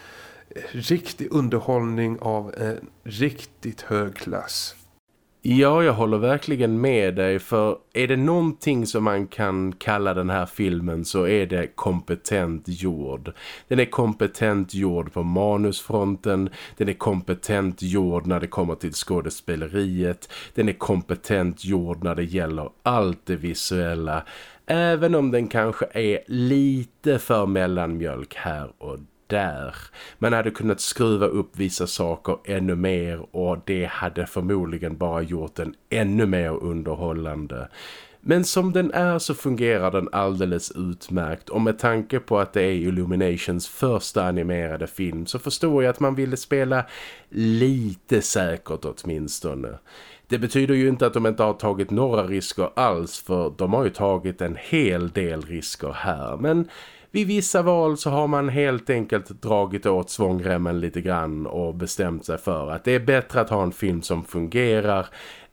riktig underhållning av en riktigt hög klass. Ja, jag håller verkligen med dig för är det någonting som man kan kalla den här filmen så är det kompetent gjord. Den är kompetent gjord på manusfronten, den är kompetent gjord när det kommer till skådespeleriet, den är kompetent gjord när det gäller allt det visuella. Även om den kanske är lite för mellanmjölk här och där. Man hade kunnat skruva upp vissa saker ännu mer och det hade förmodligen bara gjort den ännu mer underhållande. Men som den är så fungerar den alldeles utmärkt och med tanke på att det är Illuminations första animerade film så förstår jag att man ville spela lite säkert åtminstone. Det betyder ju inte att de inte har tagit några risker alls för de har ju tagit en hel del risker här men vid vissa val så har man helt enkelt dragit åt svångremmen lite grann och bestämt sig för att det är bättre att ha en film som fungerar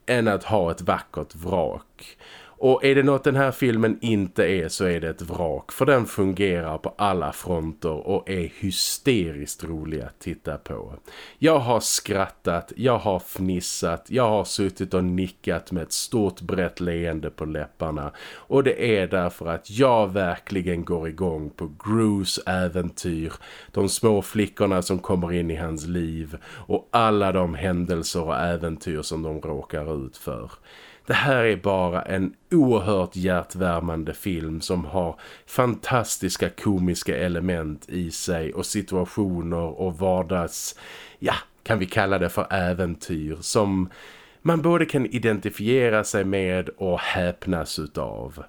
än att ha ett vackert vrak. Och är det något den här filmen inte är så är det ett vrak. För den fungerar på alla fronter och är hysteriskt rolig att titta på. Jag har skrattat, jag har fnissat, jag har suttit och nickat med ett stort brett leende på läpparna. Och det är därför att jag verkligen går igång på Grus äventyr. De små flickorna som kommer in i hans liv och alla de händelser och äventyr som de råkar ut för. Det här är bara en oerhört hjärtvärmande film som har fantastiska komiska element i sig och situationer och vardags, ja, kan vi kalla det för äventyr som man både kan identifiera sig med och häpnas utav.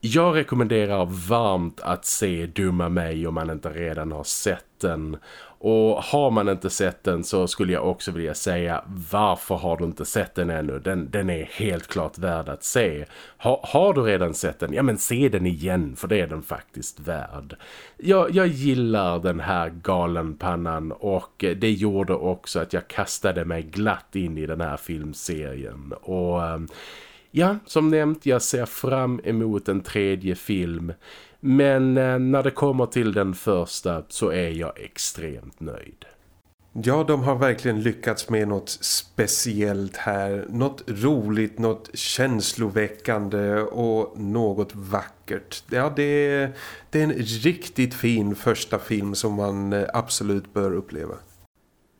Jag rekommenderar varmt att se Dumma mig om man inte redan har sett den. Och har man inte sett den så skulle jag också vilja säga varför har du inte sett den ännu? Den, den är helt klart värd att se. Ha, har du redan sett den? Ja men se den igen för det är den faktiskt värd. Jag, jag gillar den här galenpannan och det gjorde också att jag kastade mig glatt in i den här filmserien. Och ehm, ja, som nämnt, jag ser fram emot en tredje film. Men eh, när det kommer till den första så är jag extremt nöjd. Ja, de har verkligen lyckats med något speciellt här. Något roligt, något känsloväckande och något vackert. Ja, det är, det är en riktigt fin första film som man eh, absolut bör uppleva.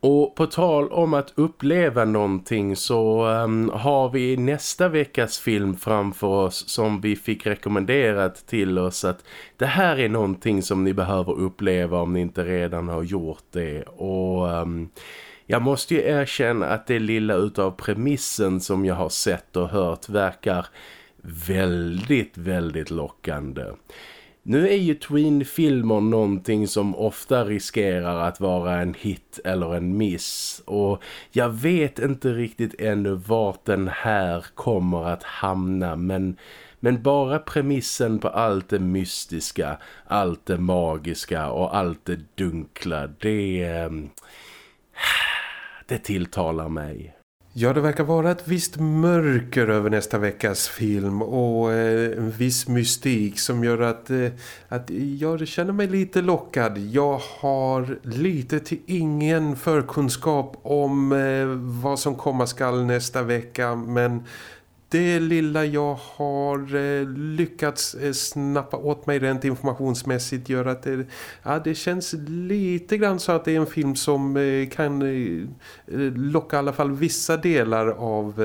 Och på tal om att uppleva någonting så um, har vi nästa veckas film framför oss som vi fick rekommenderat till oss att det här är någonting som ni behöver uppleva om ni inte redan har gjort det. Och um, jag måste ju erkänna att det lilla utav premissen som jag har sett och hört verkar väldigt, väldigt lockande. Nu är ju Tween-filmer någonting som ofta riskerar att vara en hit eller en miss och jag vet inte riktigt ännu vart den här kommer att hamna men, men bara premissen på allt det mystiska, allt det magiska och allt det dunkla det... Ehm, det tilltalar mig. Ja, det verkar vara ett visst mörker över nästa veckas film och eh, en viss mystik som gör att, eh, att jag känner mig lite lockad. Jag har lite till ingen förkunskap om eh, vad som komma skall nästa vecka men det lilla jag har eh, lyckats eh, snappa åt mig rent informationsmässigt gör att det, ja, det känns lite grann så att det är en film som eh, kan locka i alla fall vissa delar av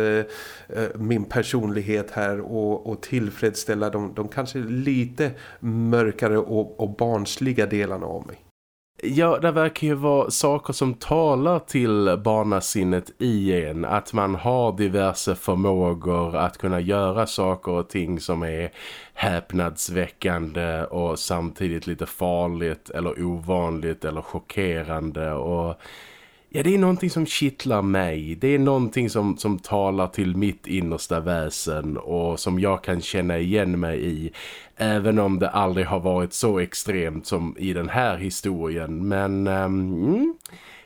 min personlighet här och, och tillfredsställa de, de kanske lite mörkare och, och barnsliga delarna av mig. Ja, det verkar ju vara saker som talar till barnasinnet i en. Att man har diverse förmågor att kunna göra saker och ting som är häpnadsväckande och samtidigt lite farligt eller ovanligt eller chockerande och Ja, det är någonting som kittlar mig. Det är någonting som, som talar till mitt innersta väsen och som jag kan känna igen mig i. Även om det aldrig har varit så extremt som i den här historien. Men um,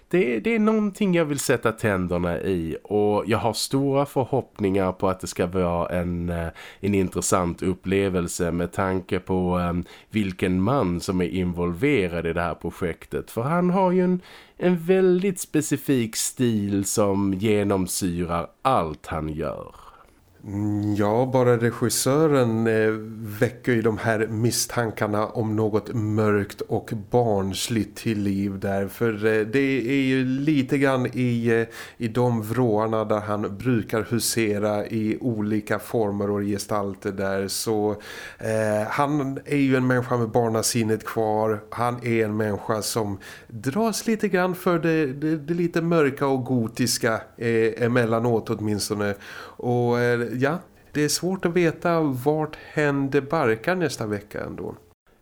det, det, är någonting jag vill sätta tänderna i och jag har stora förhoppningar på att det ska vara en, eh, en intressant upplevelse med tanke på um, vilken man som är involverad i det här projektet. För han har ju en, en väldigt specifik stil som genomsyrar allt han gör. Mm, ja, bara regissören eh, väcker ju de här misstankarna om något mörkt och barnsligt till liv där. För eh, det är ju lite grann i, eh, i de vråarna där han brukar husera i olika former och gestalter där. Så eh, han är ju en människa med barnasinnet kvar. Han är en människa som dras lite grann för det, det, det lite mörka och gotiska eh, emellanåt åtminstone. Och eh, ja, det är svårt att veta vart händer barkar nästa vecka ändå.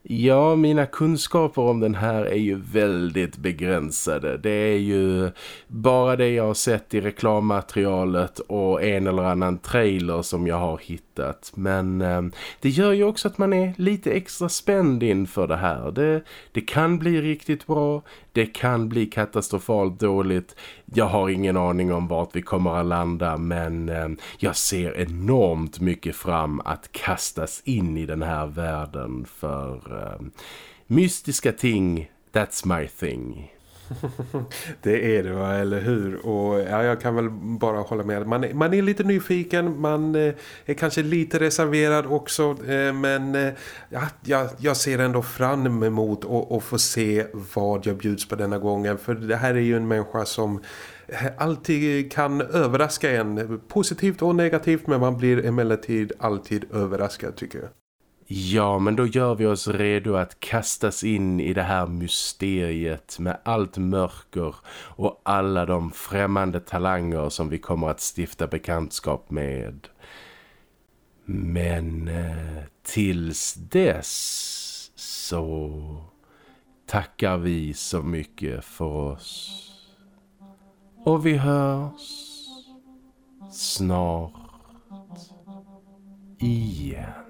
Ja, mina kunskaper om den här är ju väldigt begränsade. Det är ju bara det jag har sett i reklammaterialet och en eller annan trailer som jag har hittat. Men eh, det gör ju också att man är lite extra spänd inför det här. Det, det kan bli riktigt bra, det kan bli katastrofalt dåligt. Jag har ingen aning om vart vi kommer att landa men ehm, jag ser enormt mycket fram att kastas in i den här världen för ehm, mystiska ting, that's my thing. det är det va, eller hur? Och ja, jag kan väl bara hålla med. Man, är, man är lite nyfiken, man eh, är kanske lite reserverad också. Eh, men eh, ja, jag, jag ser ändå fram emot att få se vad jag bjuds på denna gången. För det här är ju en människa som eh, alltid kan överraska en. Positivt och negativt men man blir emellertid alltid överraskad tycker jag. Ja, men då gör vi oss redo att kastas in i det här mysteriet med allt mörker och alla de främmande talanger som vi kommer att stifta bekantskap med. Men eh, tills dess så tackar vi så mycket för oss. Och vi hörs snart igen.